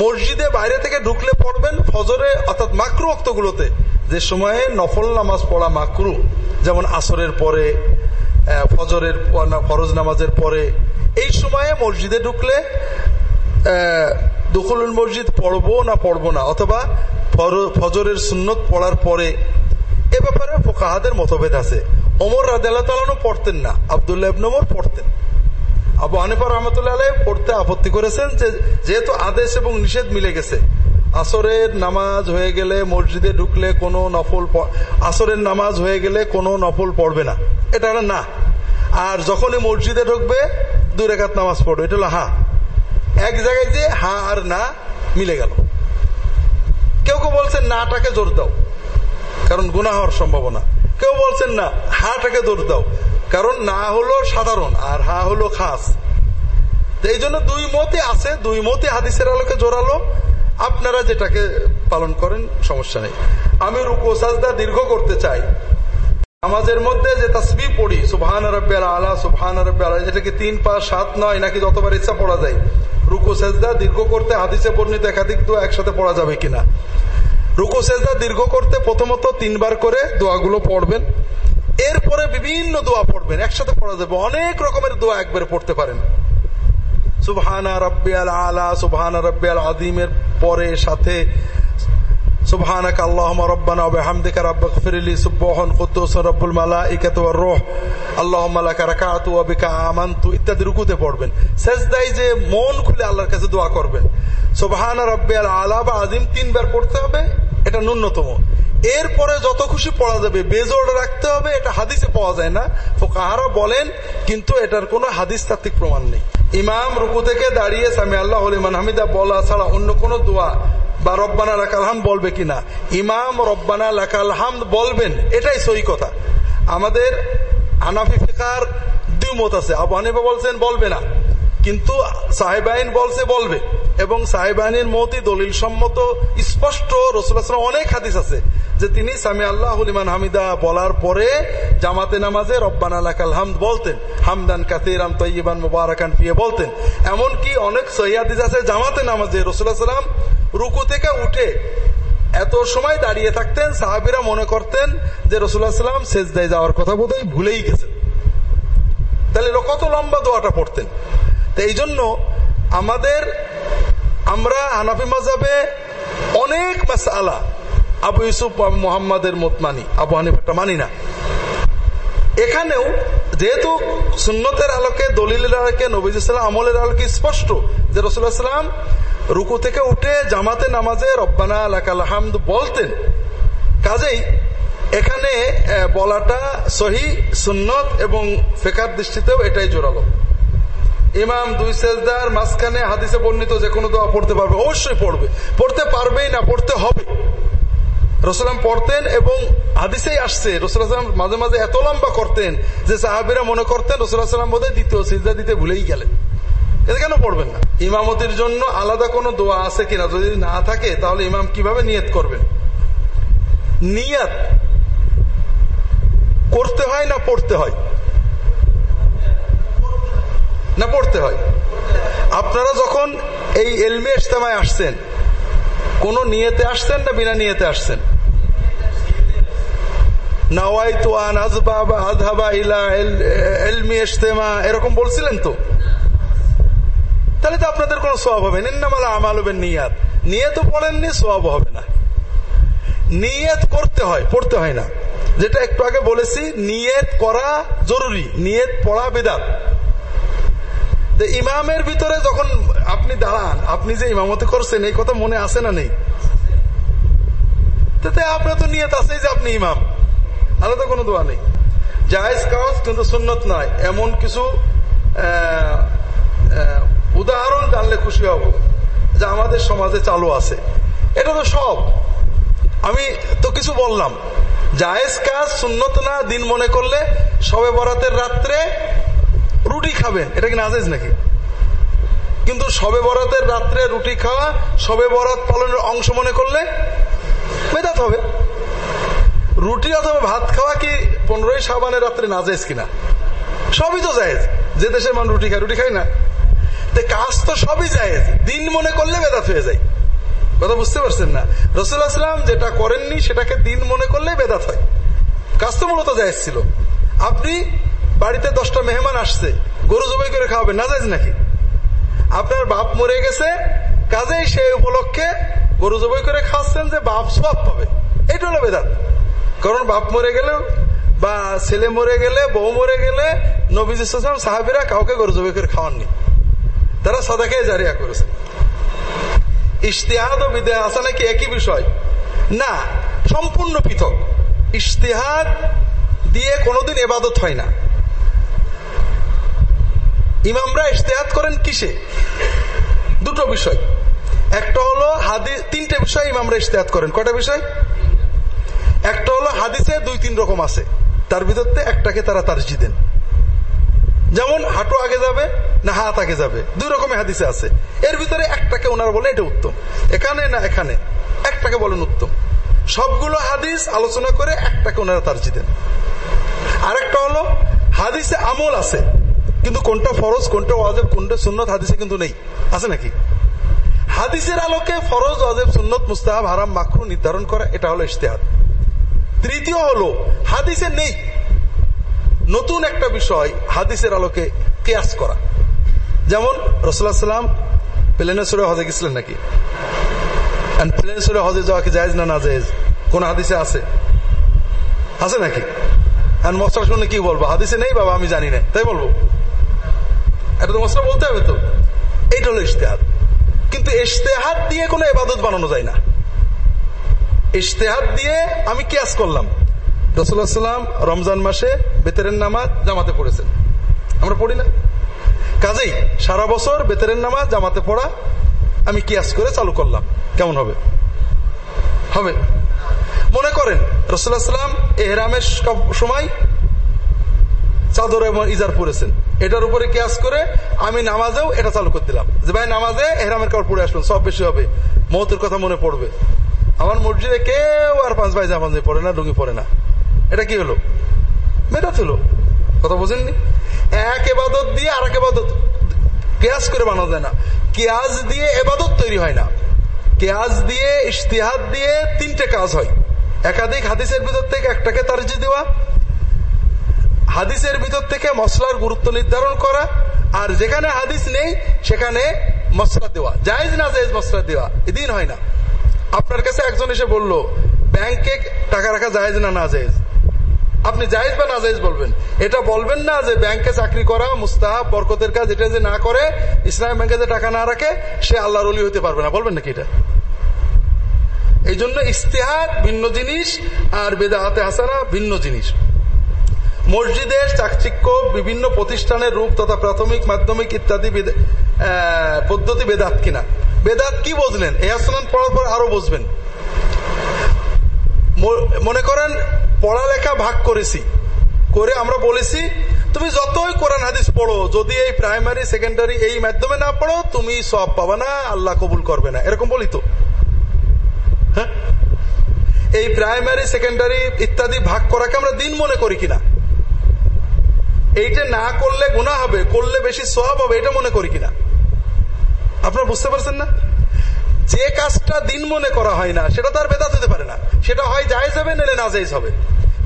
মসজিদে বাইরে থেকে ঢুকলে পড়বেন ফজরে, অর্থাৎ মাকরু অক্তগুলোতে যে সময়ে নফল নামাজ পড়া মাকরু, যেমন আসরের পরে ফজরের ফরজ নামাজের পরে, এই সময়ে মসজিদে ঢুকলে দখলুল মসজিদ পড়ব না পড়ব না, অথবা ফজরের সুন্নত পড়ার পরে, এ ব্যাপারে ফোকাহাদের মতভেদ আছে। ওমর রাজু পড়তেন না, আবদুল্লাহ ইবনমর পড়তেন। আবু হানিফা রহমতুল্লাহ পড়তে আপত্তি করেছেন যে, যেহেতু আদেশ এবং নিষেধ মিলে গেছে, আসরের নামাজ হয়ে গেলে মসজিদে ঢুকলে কোনো নফল আসরের নামাজ হয়ে গেলে কোনো নফল পড়বে না। এটা না। আর যখনই মসজিদে ঢুকবে, দুই রেখাত নামাজ পড়বে। এটা হলো হা। এক জায়গায় যে হা আর না মিলে গেল। কেউ কেউ বলছেন নাটাকে জোর দাও, কারণ গুণা হওয়ার সম্ভাবনা। কেউ বলছেন না, হাটাকে দৌড় দাও। কারণ না হলো সাধারণ, আর হা হলো খাস। এই জন্য দুই মতে আছে, দুই মতে হাদিসের আলোকে জোরালো। আপনারা যেটাকে পালন করেন, সমস্যা নেই। আমি রুকো সাজদা দীর্ঘ করতে চাই। আমাদের মধ্যে যে তসবি পড়ি, সুবহান আলা, সুবহান রব্বাল আলা তিন পাঁচ সাত, নয়, নাকি যতবার ইচ্ছা পড়া যায়? রুকো সাজদা দীর্ঘ করতে হাদিসে বর্ণিত একাধিক দু একসাথে পড়া যাবে কিনা? রুকু সেজদা দীর্ঘ করতে প্রথমত তিনবার করে দোয়াগুলো পড়বেন। এরপরে বিভিন্ন দোয়া পড়বেন, একসাথে পড়া যাবে। অনেক রকমের দোয়া একবারে পড়তে পারেন। সুবহানা রব্বিয়াল আলা, সুবহানা রব্বিয়াল আদিমের পরে সাথে ইত্যাদি রুকুতে পড়বেন। যে মন খুলে আল্লাহর কাছে দোয়া করবেন। সুবহানা রাব্বিয়াল আলা বা আযীম তিনবার পড়তে হবে। এটা ন্যূনতম। এরপরে যত খুশি পড়া যাবে বেজোড় রাখতে হবে, এটা হাদিসে পাওয়া যায় না। কাহারা বলেন, কিন্তু এটার কোনো হাদিস তাত্ত্বিক প্রমাণ নেই। ইমাম রুকু থেকে দাঁড়িয়ে সামি আল্লাহ হলিমান হামিদা বলা ছাড়া অন্য কোন দোয়া বা রব্বানা লাকাল হাম বলবে কিনা? ইমাম রব্বানা লাকাল হাম বলবেন, এটাই সই কথা। আমাদের হানাফি ফিকার দুই মত আছে। আবু হানিফা বলছেন, বলবে না। কিন্তু সাহেব আইন বলছে, বলবে। এবং সাহেবাইনের মতই দলিল সম্মত স্পষ্ট রসুল্লাহ অনেক হাদিস আছে যে তিনি সামি আল্লাহ হলিমান হামিদা বলার পরে জামাতে নামাজে রব্বান আলাকাল হামদ বলতেন, হামদান কাতিরাম তৈবান মুবারাকান পিয়ে বলতেন। এমনকি অনেক সহিদিস আছে জামাতে নামাজে রসুল্লাহ রুকু থেকে উঠে এত সময় দাঁড়িয়ে থাকতেন, সাহাবিরা মনে করতেন যে রসুল্লাহ সাল্লাম শেষদায় যাওয়ার কথা বোধহয় ভুলেই গেছেন। তাহলে কত লম্বা দোয়াটা পড়তেন। তো এই জন্য আমাদের আমরা হানাফি মজাবে অনেক মাস আলা আবু ইউসুফ মোহাম্মদের মত মানি, আবু হানিফাটা মানি না। এখানেও যেহেতু সুন্নতের আলোকে, দলিলের আলোকে নবীজাম আমলের আলোকে স্পষ্ট যে রসুল্লাহাম রুকু থেকে উঠে জামাতে নামাজে রব্বানা আলাকাল হামদ বলতেন। কাজেই এখানে বলাটা সহি, সুন্নত এবং ফেকার দৃষ্টিতেও এটাই জোরালো। ইমাম দুই সেজদার মাঝখানে হাদিসে বর্ণিত যে কোনো দোয়া পড়তে পারবে, অবশ্যই পড়বে। পড়তে পারবেই না, পড়তে হবে। রসুলাম পড়তেন এবং হাদিসেই আসছে, রসুলাম মাঝে মাঝে এত লম্বা করতেন যে সাহাবিরা মনে করতেন রসুলাম বোধ দ্বিতীয় সিজদা দিতে ভুলেই গেলেন। এটা কেন পড়বেন না? ইমামতির জন্য আলাদা কোনো দোয়া আছে কিনা? যদি না থাকে, তাহলে ইমাম কীভাবে নিয়ত করবেন? নিয়াত করতে হয় না পড়তে হয়? না পড়তে হয়? আপনারা যখন এই এলমি ইস্তেমায় আসছেন, কোন নিয়েতে আসছেন না বিনা নিয়েতে আসছেন? এরকম বলছিলেন তো? তাহলে তো আপনাদের কোন সব হবে নিন্নামালা আমাল হবেন নিয়াত নিয়ত পড়েননি সোয়াব হবে না। নিয়ত করতে হয়, পড়তে হয় না। যেটা একটু আগে বলেছি, নিয়ত করা জরুরি। নিয়ত পড়া বেদাত। ইমামের ভিতরে যখন আপনি দাঁড়ান, আপনি যে ইমামতি করছেন, এই কথা মনে আসে না নেই? তাতে আপনার তো নিয়ত আছে যে আপনি ইমাম। আলাদা কোনো দোয়া নেই। জায়েজ কাজ কিন্তু সুন্নত নয়। এমন কিছু উদাহরণ জানলে খুশি হব যা আমাদের সমাজে চালু আছে। এটা তো সব। আমি তো কিছু বললাম। জায়েজ কাজ সুন্নত না, দিন মনে করলে সবে বরাতের রাত্রে রুটি খাবেন, এটা কি নাজেজ নাকি? কিন্তু সবে বরাতের রাত্রে রুটি খাওয়া সবে বরাত পালনের অংশ মনে করলে বেদাত হবে। রুটি অথবা ভাত খাওয়া কি পনেরোই সাবানের রাত্রে নাজেজ কিনা? সবই তো যায় যে দেশে মান রুটি খায় রুটি খায় না। কাজ তো সবই যায় দিন মনে করলে বেদাত হয়ে যায়। কথা বুঝতে পারছেন না? রসুল আসলাম যেটা করেননি, সেটাকে দিন মনে করলে বেদাত হয়। কাজ তো মূলত জায়েজ ছিল। আপনি বাড়িতে দশটা মেহমান আসছে, গরু জবাই করে খাওয়াবেন না যাইজ নাকি? আপনার বাপ মরে গেছে, কাজেই সেই উপলক্ষে গরু জবাই করে খাওয়াচ্ছেন যে বাপ সব পাবে। এইটা হলো বেদাত। কারণ বাপ মরে গেলে বা ছেলে মরে গেলে, বউ মরে গেলে নবীজ সাহাবিরা কাউকে গরু জবাই করে খাওয়াননি। তারা সাদাকে জারিয়া করেছে। ইশতেহাদ ও বিদেহ আসা নাকি একই বিষয়? না, সম্পূর্ণ পৃথক। ইশতেহাদ দিয়ে কোনোদিন এবাদত হয় না। ইমামরা ইশতেহাদ করেন কিসে? দুটো বিষয়। একটা হলো হাদি তিনটে বিষয় ইমামরা ইশতেহাদ করেন। কটা বিষয়? একটা হলো হাদিসে দুই তিন রকম আছে। তার ভিতরতে একটাকে তারা তারজি দেন। যেমন, হাঁটু আগে যাবে না হাত আগে যাবে। দুই রকমের হাদিসে আছে। এর ভিতরে একটাকে ওনারা বলে এটা উত্তম। এখানে না এখানে? একটাকে বলেন উত্তম। সবগুলো হাদিস আলোচনা করে একটাকে ওনারা তারজি দেন। আরেকটা হলো, হাদিসে আমল আছে। কিন্তু কোনটা ফরজ, কোনটা ওয়াজেব, কোনটা সুন্নত হাদিসে কিন্তু নেই। আছে নাকি? হাদিসের আলোকে ফরজ, ওয়াজেব, সুন্নত, মুস্তাহাব, হারাম মাখরু নির্ধারণ করা, এটা হলো ইশতেহাদ। তৃতীয় হলো, হাদিসে নেই। নতুন একটা বিষয়, হাদিসের আলোকে কেয়াস করা। যেমন রসুল্লাহ সাল্লাম প্লেনে সুরে হজে গেছিলেন নাকি? প্লেনে সুরে হজে যাওয়া কি জায়েজ না না জায়েজ কোন হাদিসে আছে? আছে নাকি? আর মশলা শুনে কি বলব? হাদিসে নেই বাবা, আমি জানি না। তাই বলব? এটা তো মশলা বলতে হবে তো। এইটা হলো ইশতেহাদ। কিন্তু ইশতেহাদ দিয়ে কোনো এবাদত বানানো যায় না। ইশতেহাদ দিয়ে আমি কেয়াস করলাম। রসুল্লাহাম রমজান মাসে বেতেরের নামাজ জামাতে পড়েছেন। আমরা পড়ি না? কাজেই সারা বছর বেতেরের নামাজ জামাতে পড়া আমি কিয়াস করে চালু করলাম। কেমন হবে? হবে। মনে করেন রসুল্লাহাম এহরামের সময় চাদর এবং ইজার পড়েছেন এটার উপরে কেয়াস করে আমি নামাজেও এটা চালু করে দিলাম। যে ভাই নামাজে এহরামের কাপড় পরে আসবেন, সব বেশি হবে। মহতের কথা মনে পড়বে। আমার মসজিদে কেউ আর পাঁচ ভাই জামাজ পড়ে না ডুঙ্গি পড়ে না। এটা কি হলো? মেদাত হলো। কথা বোঝেননি? এক এবাদত দিয়ে আর এক এবাদত। কেয়াজ করে বানানো যায় না। কেয়াজ দিয়ে এবাদত তৈরি হয় না। কেয়াজ দিয়ে, ইশতিহাদ দিয়ে তিনটে কাজ হয়। একাধিক হাদিসের ভিতর থেকে একটাকে তারজি দেওয়া হাদিসের ভিতর থেকে মশলার গুরুত্ব নির্ধারণ করা, আর যেখানে হাদিস নেই, সেখানে মশলা দেওয়া। জায়েজ না জায়েজ মশলা দেওয়া? এদিন হয় না। আপনার কাছে একজন এসে বলল, ব্যাংকে টাকা রাখা জায়েজ না না জায়েজ? আপনি জায়েজ বা না বলবেন? এটা বলবেন না যে ব্যাংকে চাকরি করা মুস্তাহাব, বরকতের কাজ এটা যে না করে, ইসলাম ব্যাংকে যে টাকা না রাখে, সে আল্লাহর অলি হতে পারবে না। বলবেন নাকি এটা? এই জন্য ইস্তেহার ভিন্ন জিনিস, আর বেদাহাতে হাসানা ভিন্ন জিনিস। মসজিদের চাকচিক্য, বিভিন্ন প্রতিষ্ঠানের রূপ তথা প্রাথমিক, মাধ্যমিক ইত্যাদি পদ্ধতি বেদাত কিনা? বেদাত কি বুঝলেন? এ আসলাম পড়ার পর আরও বুঝবেন। মনে করেন, পড়ালেখা ভাগ করেছি। করে আমরা বলেছি, তুমি যতই কোরআন হাদিস পড়ো, যদি এই প্রাইমারি, সেকেন্ডারি এই মাধ্যমে না পড়ো, তুমি সব পাবা না, আল্লাহ কবুল করবে না। এরকম বলি তো। হ্যাঁ? এই প্রাইমারি, সেকেন্ডারি ইত্যাদি ভাগ করাকে আমরা দিন মনে করি কিনা? এইটা না করলে গুণা হবে, করলে বেশি সব হবে, এটা মনে করি কিনা? আপনারা বুঝতে পারছেন না? যে কাজটা দিন মনে করা হয় না, সেটা তো আর বেদাত হতে পারে না। সেটা হয় জায়েজ হবে, নাহলে না জায়েজ হবে।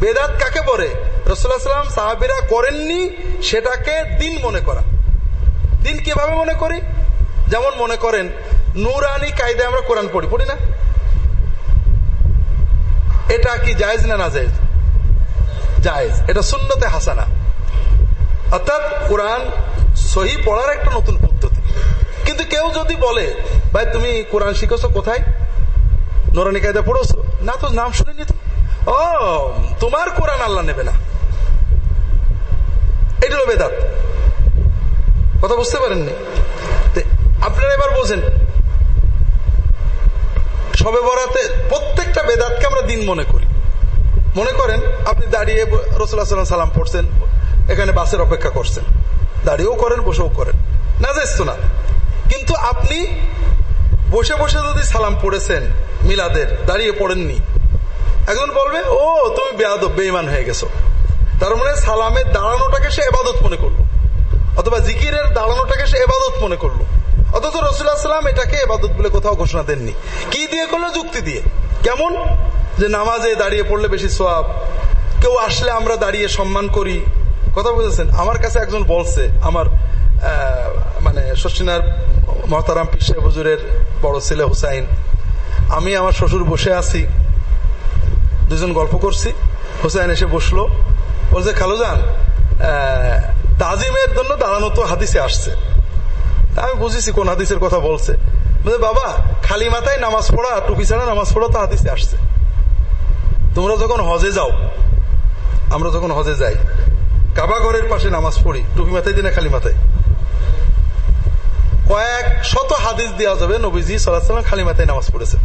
বেদাত কাকে পরে রসুল্লাহাম সাহাবিরা করেননি সেটাকে দিন মনে করা। দিন কীভাবে মনে করি? যেমন মনে করেন, নুরানি কায়দে আমরা কোরআন পড়ি পড়ি না? এটা কি জায়েজ না না জায়েজ? জায়েজ। এটা শূন্যতে হাসানা। অর্থাৎ কোরআন সহি পড়ার একটা নতুন পদ্ধতি। কিন্তু কেউ যদি বলে, ভাই, তুমি কোরআন শিখেছো কোথায়? নোরানি কায়দা পড়েছো? না তো, নাম শুনিনি তো ও, তোমার কোরআন আল্লাহ নেবে না। এটা হলো বেদাত। কথা বুঝতে পারেননি? আপনারা এবার বোঝেন। সবে বরাতে প্রত্যেকটা বেদাতকে আমরা দিন মনে করি। মনে করেন, আপনি দাঁড়িয়ে রসুল্লাহ সাল্লাম পড়ছেন এখানে বাসের অপেক্ষা করছেন। দাঁড়িয়েও করেন, বসেও করেন। না যাইতো না। কিন্তু আপনি বসে বসে যদি সালাম পড়েছেন মিলাদের, দাঁড়িয়ে পড়েননি। একজন বলবে, ও, তুমি বেয়াদব বেইমান হয়ে গেছো। তার মানে সালামের দাঁড়ানোটাকে সে এবাদত মনে করল। অথবা জিকিরের দাঁড়ানোটাকে সে এবাদত মনে করল। অথচ রসুল্লাহ সাল্লাম এটাকে এবাদত বলে কোথাও ঘোষণা দেননি। কি দিয়ে করল? যুক্তি দিয়ে। কেমন? যে নামাজে দাঁড়িয়ে পড়লে বেশি সোয়াব কেউ আসলে আমরা দাঁড়িয়ে সম্মান করি। কথা বুঝেছেন আমার কাছে একজন বলছে, আমার মানে শশিনার মহতারাম পিসে হুজুরের বড় ছেলে হুসাইন, আমি আমার শ্বশুর বসে আছি, দুজন গল্প করছি, হুসাইন এসে বসল, বলছে, খালুজান তাজিমের জন্য দাঁড়ানো তো হাদিসে আসছে। আমি বুঝেছি কোন হাদিসের কথা বলছে। বলছে, বাবা, খালি মাথায় নামাজ পড়া টুপি ছাড়া নামাজ পড়া তো হাদিসে আসছে। তোমরা যখন হজে যাও, আমরা যখন হজে যাই কাবা ঘরের পাশে নামাজ পড়ি টুপি মাথায় দিনে খালি মাথায়? কয়েক শত হাদিস দেওয়া যাবে, নবীজি সাল্লাম খালি মাথায় নামাজ পড়েছেন।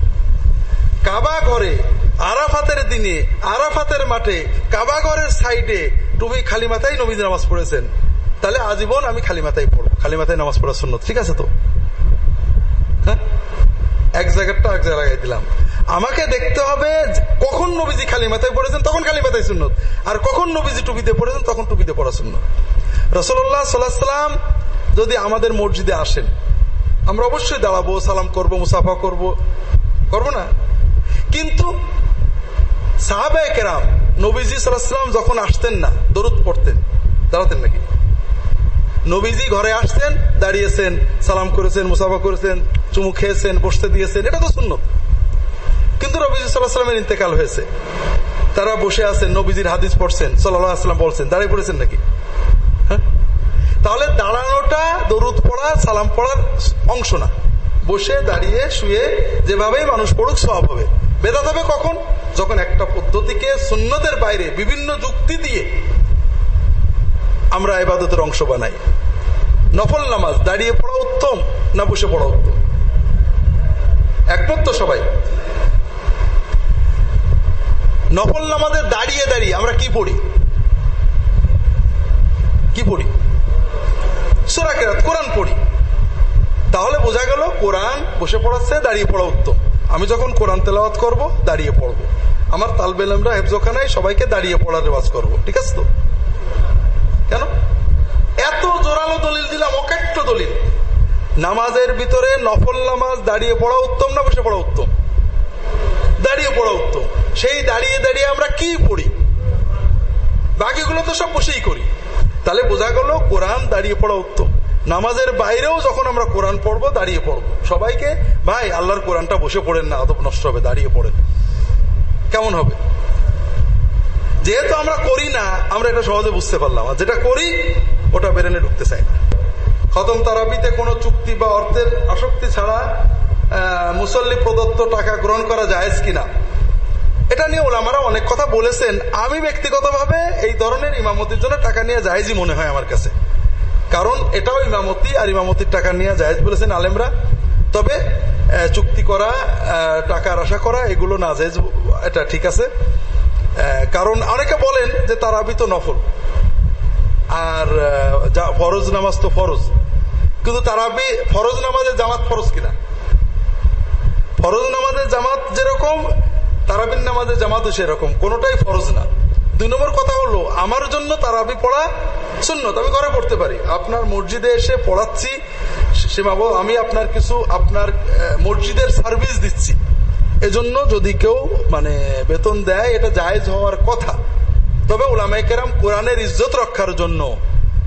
কাবা ঘরে, আরাফাতের দিনে, আরাফাতের মাঠে, কাবা ঘরের সাইডে টুপি খালি মাথায় নবীজি নামাজ পড়েছেন। তাহলে আজীবন আমি খালি মাথায় পড়ব, খালি মাথায় নামাজ পড়ার শূন্য ঠিক আছে তো? হ্যাঁ? এক জায়গাটা এক জায়গায় দিলাম। আমাকে দেখতে হবে কখন নবীজি খালি মাথায় পড়েছেন, তখন খালি মাথায় সুন্নত। আর কখন নবীজি টুপিতে পড়েছেন, তখন টুপিতে পড়া শূন্য রসল্লাহ সাল্লাহাম যদি আমাদের মসজিদে আসেন, আমরা অবশ্যই দাঁড়াবো, সালাম করব, মুসাফা করব। করব না? কিন্তু সাহাবে কেরাম, নবীজি সাল্লাম যখন আসতেন না, দরুদ পড়তেন, দাঁড়াতেন নাকি? নবীজি ঘরে আসতেন, দাঁড়িয়েছেন, সালাম করেছেন, মুসাফা করেছেন, চুমু খেয়েছেন, বসতে দিয়েছেন, এটা তো শূন্য কিন্তু নবীজি সাল্লাহামের ইন্তেকাল হয়েছে। তারা বসে আছেন, নবীজির হাদিস পড়ছেন সাল্লাম বলছেন, দাঁড়িয়ে পড়েছেন নাকি? হ্যাঁ? তাহলে দাঁড়ানোটা, দরুদ পড়া, সালাম পড়ার অংশ না। বসে, দাঁড়িয়ে, শুয়ে, যেভাবেই মানুষ পড়ুক সব হবে। বেদাত হবে কখন? যখন একটা পদ্ধতিকে সুন্নতের বাইরে, বিভিন্ন যুক্তি দিয়ে আমরা এবাদতের অংশ বানাই। নফল নামাজ, দাঁড়িয়ে পড়া উত্তম না বসে পড়া উত্তম? একমত সবাই। নফল নামাজে দাঁড়িয়ে দাঁড়িয়ে আমরা কি পড়ি? কি পড়ি? সুরা কেরাত, কোরআন পড়ি। তাহলে বোঝা গেল কোরআন বসে পড়াচ্ছে, দাঁড়িয়ে পড়া উত্তম। আমি যখন কোরআন তেলাওয়াত করব, দাঁড়িয়ে পড়ব। আমার তালবেলামরা, হেফজোখানায় সবাইকে দাঁড়িয়ে পড়ার রেওয়াজ করব, ঠিক আছে তো? কেন? এত জোরালো দলিল দিলাম অকাট্য দলিল। নামাজের ভিতরে নফল নামাজ, দাঁড়িয়ে পড়া উত্তম না বসে পড়া উত্তম? দাঁড়িয়ে পড়া উত্তম। সেই দাঁড়িয়ে দাঁড়িয়ে আমরা কি পড়ি? বাকিগুলো তো সব বসেই করি। তাহলে বোঝা গেল কোরআন দাঁড়িয়ে পড়া উত্তম। নামাজের বাইরেও যখন আমরা কোরআন পড়ব, দাঁড়িয়ে পড়ব। সবাইকে, ভাই, আল্লাহর কোরআনটা বসে পড়েন না, আদব নষ্ট হবে, দাঁড়িয়ে পড়েন। কেমন হবে? যেহেতু আমরা করি না, আমরা এটা সহজে বুঝতে পারলাম। আর যেটা করি, ওটা বেরেনে ঢুকতে চাই না। খতম তারাবিতে কোনো চুক্তি বা অর্থের আসক্তি ছাড়া মুসল্লি প্রদত্ত টাকা গ্রহণ করা যায় কিনা? এটা নিয়ে ওলামারা অনেক কথা বলেছেন। আমি ব্যক্তিগতভাবে এই ধরনের ইমামতির জন্য টাকা নিয়ে যায়জি মনে হয় আমার কাছে। কারণ এটাও ইমামতি আর ইমামতির টাকা নিয়ে জায়েজ বলেছেন আলেমরা। তবে চুক্তি করা টাকার আশা করা, এগুলো না যায় এটা ঠিক আছে। কারণ অনেকে বলেন যে তারাবি তো নফল। আর ফরজ নামাজ তো ফরজ। কিন্তু তারাবি, ফরজ নামাজের জামাত ফরজ কিনা? ফরজ নামাজের জামাত যেরকম তারাবিন নামাজের জামাতও সেরকম, কোনোটাই ফরজ না। দুই নম্বর কথা হলো, আমার জন্য তারাবি পড়া সুন্নত, আমি ঘরে পড়তে পারি। আপনার মসজিদে এসে পড়াচ্ছি সীমাব আমি আপনার কিছু, আপনার মসজিদের সার্ভিস দিচ্ছি। এজন্য যদি কেউ মানে বেতন দেয়, এটা জায়েজ হওয়ার কথা। তবে ওলামাই কেরাম কোরআনের ইজ্জত রক্ষার জন্য,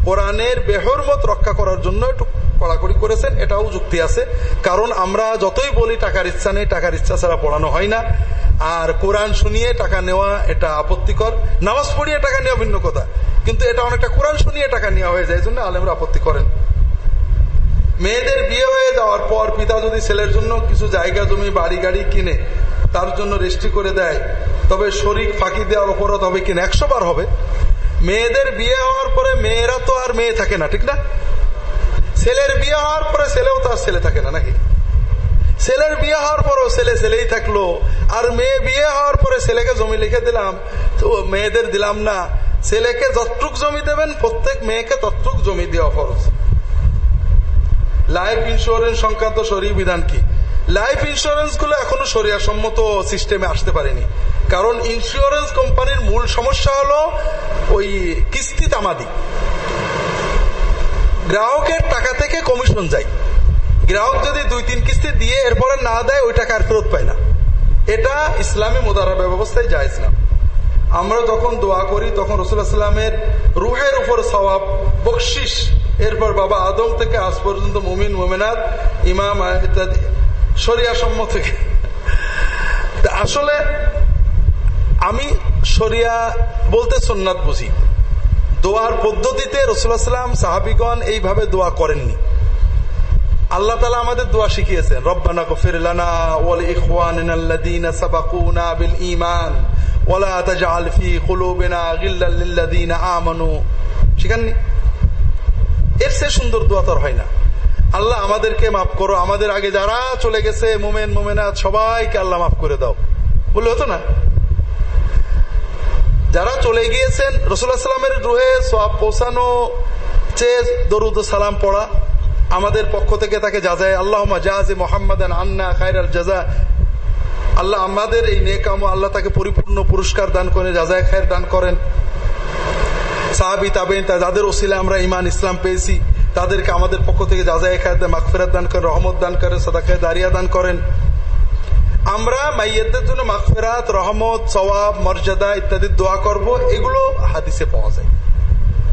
কোরআনের বেহরমত রক্ষা করার জন্য একটু কড়াকড়ি করেছেন, এটাও যুক্তি আছে। কারণ আমরা যতই বলি টাকার ইচ্ছা নেই, টাকার ইচ্ছা ছাড়া পড়ানো হয় না। আর কোরআন শুনিয়ে টাকা নেওয়া এটা আপত্তিকর। নামাজ পড়িয়ে টাকা নেওয়া ভিন্ন কথা। কিন্তু এটা অনেকটা কোরআন শুনিয়ে টাকা নেওয়া হয়ে যায়, এই জন্য আলেমরা আপত্তি করেন। মেয়েদের বিয়ে হয়ে যাওয়ার পর পিতা যদি ছেলের জন্য কিছু জায়গা, জমি, বাড়ি, গাড়ি কিনে তার জন্য রেস্ট্রি করে দেয়, তবে শরিক ফাঁকি দেওয়ার অপরাধ হবে কিনা একশো বার হবে। মেয়েদের বিয়ে হওয়ার পরে মেয়েরা তো আর মেয়ে থাকে না, ঠিক না? ছেলের বিয়ে হওয়ার পরে ছেলেও তো আর ছেলে থাকে না নাকি? ছেলের বিয়ে হওয়ার পরও ছেলে ছেলেই থাকল। আর মেয়ে বিয়ে হওয়ার পরে ছেলেকে জমি লিখে দিলাম। তো মেয়েদের দিলাম না। ছেলেকে যতটুক জমি দেবেন, প্রত্যেক মেয়েকে ততটুক জমি দেওয়া ফরজ। লাইফ ইন্স্যুরেন্স সংক্রান্ত সরি বিধান কি? লাইফ ইন্স্যুরেন্সগুলো এখনও সরিয়া সম্মত সিস্টেমে আসতে পারেনি। কারণ ইন্স্যুরেন্স কোম্পানির মূল সমস্যা হলো ওই কিস্তি তামাদি গ্রাহকের টাকা থেকে কমিশন যায়। গ্রাহক যদি দুই, তিন কিস্তি দিয়ে এরপরে না দেয়, ওই টাকা আর ফেরত পায় না। এটা ইসলামী মোদারা ব্যবস্থায় যায় ইসলাম আমরা যখন দোয়া করি, তখন রসুল্লাহামের রুহের উপর সবাব বকশিস এরপর বাবা আদম থেকে আজ পর্যন্ত মুমিন মোমেনাথ ইমাম, ইত্যাদি সরিয়া সম্ম থেকে। আসলে আমি সরিয়া বলতে সোননাথ বুঝি। দোয়ার পদ্ধতিতে রসুল্লাহাম সাহাবিগণ এইভাবে দোয়া করেননি। আল্লাহ তালা আমাদের দোয়া শিখিয়েছেন, রব্বানা গফির লানা ওয়াল বিল ওয়ালা এর সুন্দর দোয়া তো হয় না। আল্লাহ আমাদেরকে মাফ করো, আমাদের আগে যারা চলে গেছে, মোমেন মোমেনা সবাইকে আল্লাহ মাফ করে দাও। বললে হতো না? যারা চলে গিয়েছেন রসুল্লাহ সাল্লামের রুহে সব পৌঁছানো চেয়ে দরুদ সালাম পড়া। আমাদের পক্ষ থেকে তাকে যাজায় আল্লাহ জাহাজে মোহাম্মদ আন্না খায়রাল জাজা। আল্লাহ আমাদের এই নেকাম আল্লাহ তাকে পরিপূর্ণ পুরস্কার দান করে যাজায় খায়ের দান করেন। সাহাবি তাবেন যাদের ওসিলে আমরা ইমান ইসলাম পেয়েছি, তাদেরকে আমাদের পক্ষ থেকে যাজায় খায় মাকফেরাত দান করেন, রহমত দান করেন সদাখায় দাঁড়িয়া দান করেন। আমরা মাইয়াদের জন্য মাকফেরাত রহমত সবাব মর্যাদা ইত্যাদি দোয়া করব, এগুলো হাদিসে পাওয়া যায়।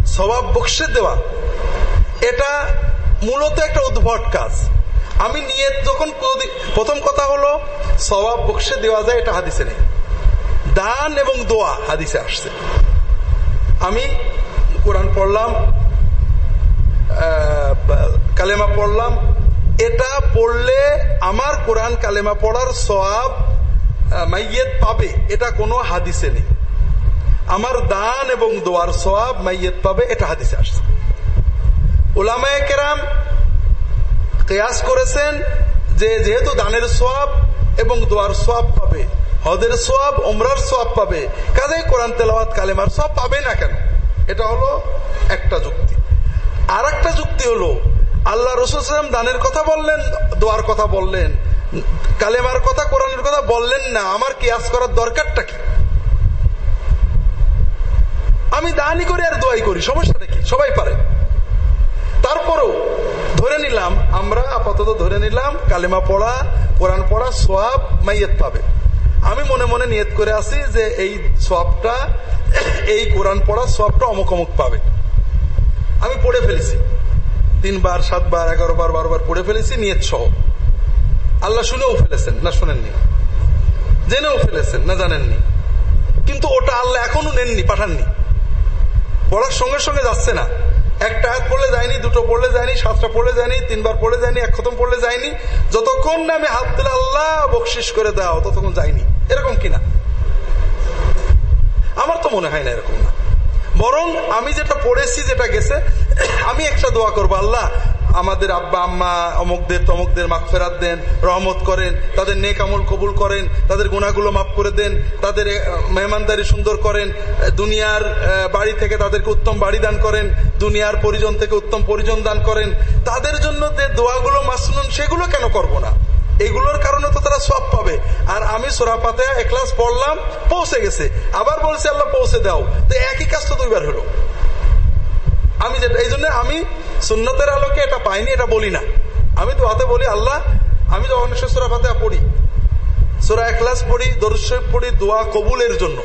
সবাব বক্সে দেওয়া। এটা মূলত একটা উদ্ভট কাজ। আমি নিয়ে যখন প্রথম কথা হলো সবাব বক্সে দেওয়া যায়, এটা হাদিসে নেই। দান এবং দোয়া হাদিসে আসছে। আমি কোরআন পড়লাম কালেমা পড়লাম এটা পড়লে আমার কোরআন কালেমা পড়ার সব মাইয়েত পাবে, এটা কোনো হাদিসে নেই। আমার দান এবং দোয়ার সব মাইয়েত পাবে, এটা হাদিসে আসছে। ওলামায় কেরাম কেয়াস করেছেন যে যেহেতু দানের সোয়াব এবং দোয়ার সোয়াব পাবে হদের সোয়াব ওমরার সোয়াব পাবে, কাজেই কোরআন তেলাওয়াত কালেমার সব পাবে না কেন? এটা হলো একটা যুক্তি। আর যুক্তি হলো আল্লাহ রসুলাম দানের কথা বললেন, দোয়ার কথা বললেন, কালেমার কথা, কোরআনের কথা বললেন না, আমার কেয়াস করার দরকারটা কি? আমি দানই করি আর দোয়াই করি, সমস্যাটা কি? সবাই পারে। তারপরেও ধরে নিলাম, আমরা আপাতত ধরে নিলাম, কালেমা পড়া, কোরআন পড়া সোয়াব মাইয়েত পাবে। আমি মনে মনে নিয়ত করে আসি যে এই সবটা এই কোরআন পড়া সোয়াবটা অমুক অমুক পাবে। আমি পড়ে ফেলেছি। তিনবার, সাতবার এগারো বার বারো বার পড়ে ফেলেছি নিয়ত সহ আল্লাহ শুনেও ফেলেছেন, না শোনেননি? জেনেও ফেলেছেন, না জানেননি? কিন্তু ওটা আল্লাহ এখনও নেননি, পাঠাননি। পড়ার সঙ্গে সঙ্গে যাচ্ছে না। একটা হাত পড়লে যায়নি, দুটো পড়লে যায়নি, সাতটা পড়লে যায়নি, তিনবার পড়লে যায়নি, এক খতম পড়লে যায়নি। যতক্ষণ না আমি হাত দিলে আল্লাহ বকশিস করে দাও, ততক্ষণ যায়নি। এরকম কিনা? আমার তো মনে হয় না এরকম না। বরং আমি যেটা পড়েছি যেটা গেছে, আমি একটা দোয়া করব, আল্লাহ, আমাদের আব্বা, আম্মা, অমুকদের, তমুকদের মাগফেরাত দেন, রহমত করেন, তাদের নেক আমল কবুল করেন, তাদের গুণাগুলো মাফ করে দেন, তাদের মেহমানদারি সুন্দর করেন দুনিয়ার বাড়ি থেকে তাদেরকে উত্তম বাড়ি দান করেন, দুনিয়ার পরিজন থেকে উত্তম পরিজন দান করেন। তাদের জন্য যে দোয়াগুলো মাসনুন, সেগুলো কেন করব না? এগুলোর কারণে তো তারা সব পাবে। আর আমি সোরাপাতে এক ক্লাস পড়লাম, পৌঁছে গেছে। আবার বলছে, আল্লাহ, পৌঁছে দাও। তো একই কাজ তো দুইবার হলো। আমি যেটা এই জন্য আমি সুন্নতের আলোকে এটা পাইনি, এটা বলি না। আমি তো হাতে বলি, আল্লাহ, আমি যখন সোরা ফাতে পড়ি। সোরা ক্লাস পড়ি, দরুদ পড়ি, দোয়া কবুলের জন্য।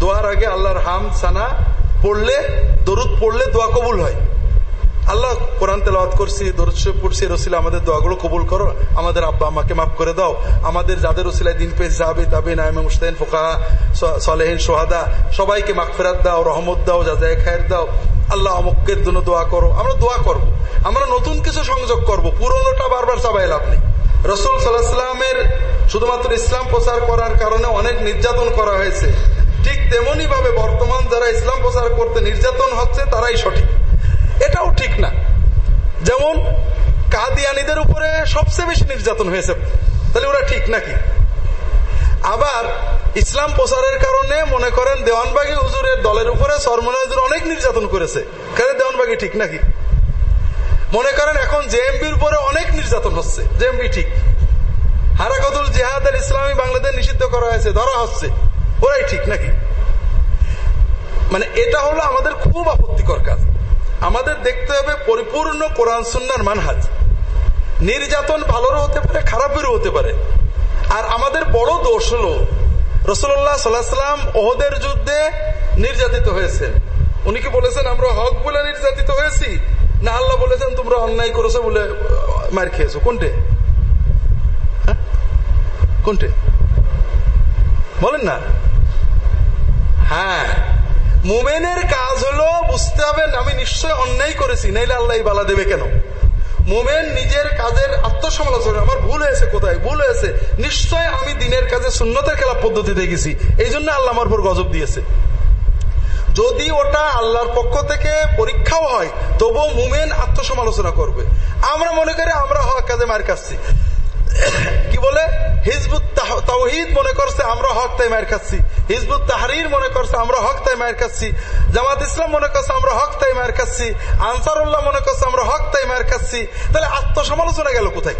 দোয়ার আগে আল্লাহর হাম, সানা পড়লে, দরুদ পড়লে দোয়া কবুল হয়। আল্লাহ কোরআন তেলাওয়াত করছি, দরুদ পড়ছি, রসিলা আমাদের দোয়াগুলো কবুল করো, আমাদের আব্বা আমাকে মাফ করে দাও, আমাদের যাদের রসিলায় দিন পেয়ে যাবে তাবে নাইমে মুস্তাহিন ফোকা সলেহীন, সোহাদা, সবাইকে মাগফেরাত দাও, রহমত দাও যাজায় খায়ের দাও, আল্লাহ অমুকের জন্য দোয়া করো, আমরা দোয়া করব। আমরা নতুন কিছু সংযোগ করব, পুরনোটা বারবার চাবাই লাভ নেই রসুল সাল্লাহামের শুধুমাত্র ইসলাম প্রচার করার কারণে অনেক নির্যাতন করা হয়েছে, ঠিক তেমনি ভাবে বর্তমান যারা ইসলাম প্রচার করতে নির্যাতন হচ্ছে, তারাই সঠিক এটাও ঠিক না। যেমন কাদিয়ানিদের উপরে সবচেয়ে বেশি নির্যাতন হয়েছে, তাহলে ওরা ঠিক নাকি? আবার ইসলাম প্রচারের কারণে মনে করেন দেওয়ানবাগী হুজুরের দলের উপরে সরমনাজুর অনেক নির্যাতন করেছে। কারণ দেওয়ানবাগী ঠিক নাকি? মনে করেন এখন জেএমবির উপরে অনেক নির্যাতন হচ্ছে, জেএমবি ঠিক। হারাকতুল জেহাদের ইসলামী বাংলাদেশ নিষিদ্ধ করা হয়েছে, ধরা হচ্ছে, ওরাই ঠিক নাকি? মানে এটা হলো আমাদের খুব আপত্তিকর কাজ। আমাদের দেখতে হবে পরিপূর্ণ কোরআন, সুন্নার মানহাজ। নির্যাতন ভালোরও হতে পারে, খারাপেরও হতে পারে। আর আমাদের বড় দোষ হলো রসুল্লাহ সাল্লাহাম ওহদের যুদ্ধে নির্যাতিত হয়েছেন। উনি কি বলেছেন, আমরা হক বলে নির্যাতিত হয়েছি? না, আল্লাহ বলেছেন, তোমরা অন্যায় করেছ বলে মার খেয়েছো। কোনটে? হ্যাঁ? কোনটে? বলেন না। হ্যাঁ। মোমেনের কাজ হলো বুঝতে হবে আমি নিশ্চয় অন্যায় করেছি, নাইলে আল্লাহ বালা দেবে কেন? মোমেন নিজের কাজের আত্মসমালোচনা, আমার ভুল হয়েছে কোথায়? ভুল হয়েছে। নিশ্চয় আমি দিনের কাজে শূন্যতের খেলা পদ্ধতিতে গেছি। এই জন্য আল্লাহ আমার উপর গজব দিয়েছে। যদি ওটা আল্লাহর পক্ষ থেকে পরীক্ষাও হয়, তবুও মুমেন আত্মসমালোচনা করবে। আমরা মনে করি আমরা হক কাজে মার কাছছি কি বলে? হিজবুত তাওহিদ মনে করছে, আমরা হক তাই মায়ের খাচ্ছি। হিজবুত তাহারির মনে করছে, আমরা হক তাই মায়ের খাচ্ছি। জামাত ইসলাম মনে করছে, আমরা হক তাই মায়ের খাচ্ছি। আনসারুল্লাহ মনে করছে, আমরা হক তাই মায়ের খাচ্ছি। তাহলে আত্মসমালোচনা গেল কোথায়?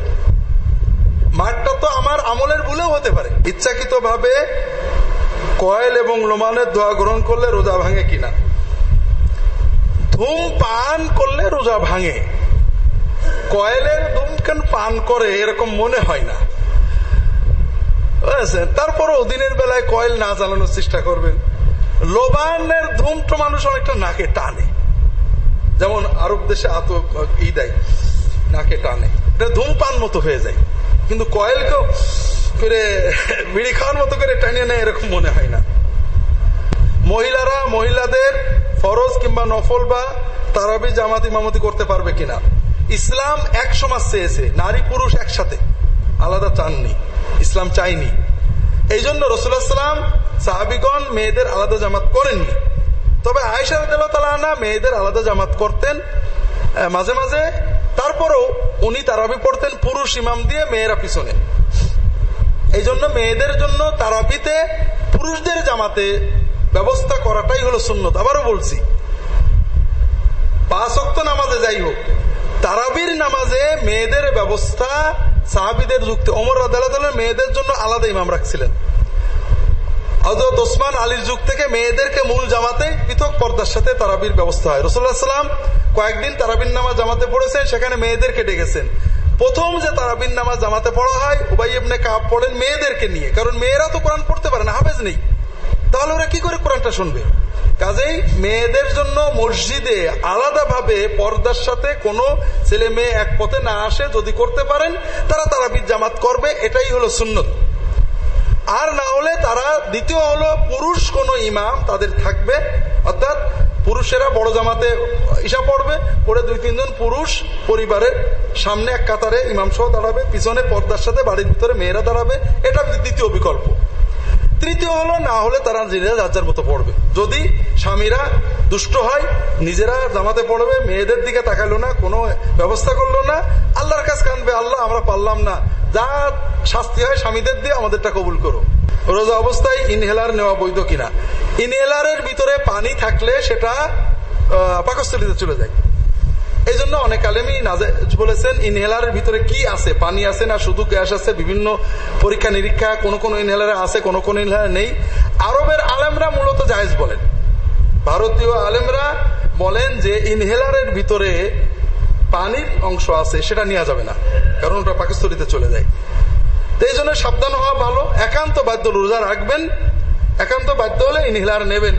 মাঠটা তো আমার আমলের ভুলেও হতে পারে। ইচ্ছাকৃত ভাবে কয়েল এবং লোমানের দোয়া গ্রহণ করলে রোজা ভাঙে কিনা? ধূম পান করলে রোজা ভাঙে। কয়েলের ধূমকেন পান করে, এরকম মনে হয় না। তারপরও দিনের বেলায় কয়েল না জ্বালানোর চেষ্টা করবেন। লোবানের ধূম তো মানুষ অনেকটা নাকে টানে। যেমন আরব দেশে আত ই দেয়, নাকে টানে। এটা ধূমপান মতো হয়ে যায়। কিন্তু কয়েলকেও করে বিড়ি খাওয়ার মতো করে টানিয়ে নেয় এরকম মনে হয় না। মহিলারা, মহিলাদের ফরজ কিংবা নফল বা তারাবি জামাত ইমামতি করতে পারবে কিনা? ইসলাম এক সমাজ চেয়েছে, নারী পুরুষ একসাথে। আলাদা চাননি ইসলাম চাইনি। এই জন্য রসুলাম সাহাবিগণ মেয়েদের আলাদা জামাত করেননি। তবে আয়সা তালা মেয়েদের আলাদা জামাত করতেন মাঝে মাঝে। তারপরেও উনি তারাবি পড়তেন, পুরুষ ইমাম দিয়ে মেয়েরা পিছনে। এই জন্য মেয়েদের জন্য তারাবিতে পুরুষদের জামাতে ব্যবস্থা করাটাই হলো সুন্নত। আবারও বলছি, পাঁচ অক্ত নামাজে যাই হোক তারাবির নামাজে মেয়েদের ব্যবস্থা সাহাবিদের যুক্তি। অমর আদালতের মেয়েদের জন্য আলাদা ইমাম রাখছিলেন। হজরত ওসমান আলীর যুগ থেকে মেয়েদেরকে মূল জামাতে পৃথক পর্দার সাথে তারাবির ব্যবস্থা হয়। রসুল্লাহ সাল্লাম কয়েকদিন তারাবির নামাজ জামাতে পড়েছেন, সেখানে মেয়েদেরকে ডেকেছেন প্রথম যে তারাবির নামাজ জামাতে পড়া হয়, উবাই ইবনে কাপ পড়েন মেয়েদেরকে নিয়ে। কারণ মেয়েরা তো কোরআন পড়তে পারে না, হাফেজ নেই। তাহলে ওরা কি করে কোরআনটা শুনবে? কাজেই মেয়েদের জন্য মসজিদে আলাদাভাবে পর্দার সাথে কোনো ছেলে মেয়ে এক পথে না আসে, যদি করতে পারেন, তারা তারাবির জামাত করবে, এটাই হলো সুন্নত। আর না হলে তারা, দ্বিতীয় হলো পুরুষ কোন ইমাম তাদের থাকবে, অর্থাৎ পুরুষেরা বড় জামাতে ইসা পড়বে, পড়ে দুই তিনজন পুরুষ পরিবারের সামনে এক কাতারে ইমাম সহ দাঁড়াবে, পিছনে পর্দার সাথে বাড়ির ভিতরে মেয়েরা দাঁড়াবে, এটা দ্বিতীয় বিকল্প। তৃতীয় হলো, না হলে তারা নিজেরা যার মতো পড়বে। যদি স্বামীরা দুষ্ট হয়, নিজেরা জামাতে পড়বে, মেয়েদের দিকে তাকালো না, কোনো ব্যবস্থা করল না, আল্লাহর কাছে কানবে, আল্লাহ, আমরা পারলাম না। যা শাস্তি হয় স্বামীদের দিয়ে, আমাদেরটা কবুল করো। রোজা অবস্থায় ইনহেলার নেওয়া বৈধ কিনা? ইনহেলারের ভিতরে পানি থাকলে সেটা পাকস্থলিতে চলে যায়। এই জন্য অনেক আলেমই বলেছেন, ইনহেলারের ভিতরে কি আছে? পানি আছে না শুধু গ্যাস আছে? বিভিন্ন পরীক্ষা, নিরীক্ষা, কোন কোন ইনহেলারে আছে, কোন কোন ইনহেলার নেই। আরবের আলেমরা মূলত জাহেজ বলেন। ভারতীয় আলেমরা বলেন যে ইনহেলারের ভিতরে পানির অংশ আছে, সেটা নেওয়া যাবে না। কারণ ওটা পাকিস্তরিতে চলে যায়। তো এই জন্য সাবধান হওয়া ভালো। একান্ত বাধ্য রোজা রাখবেন। একান্ত বাধ্য হলে ইনহেলার নেবেন।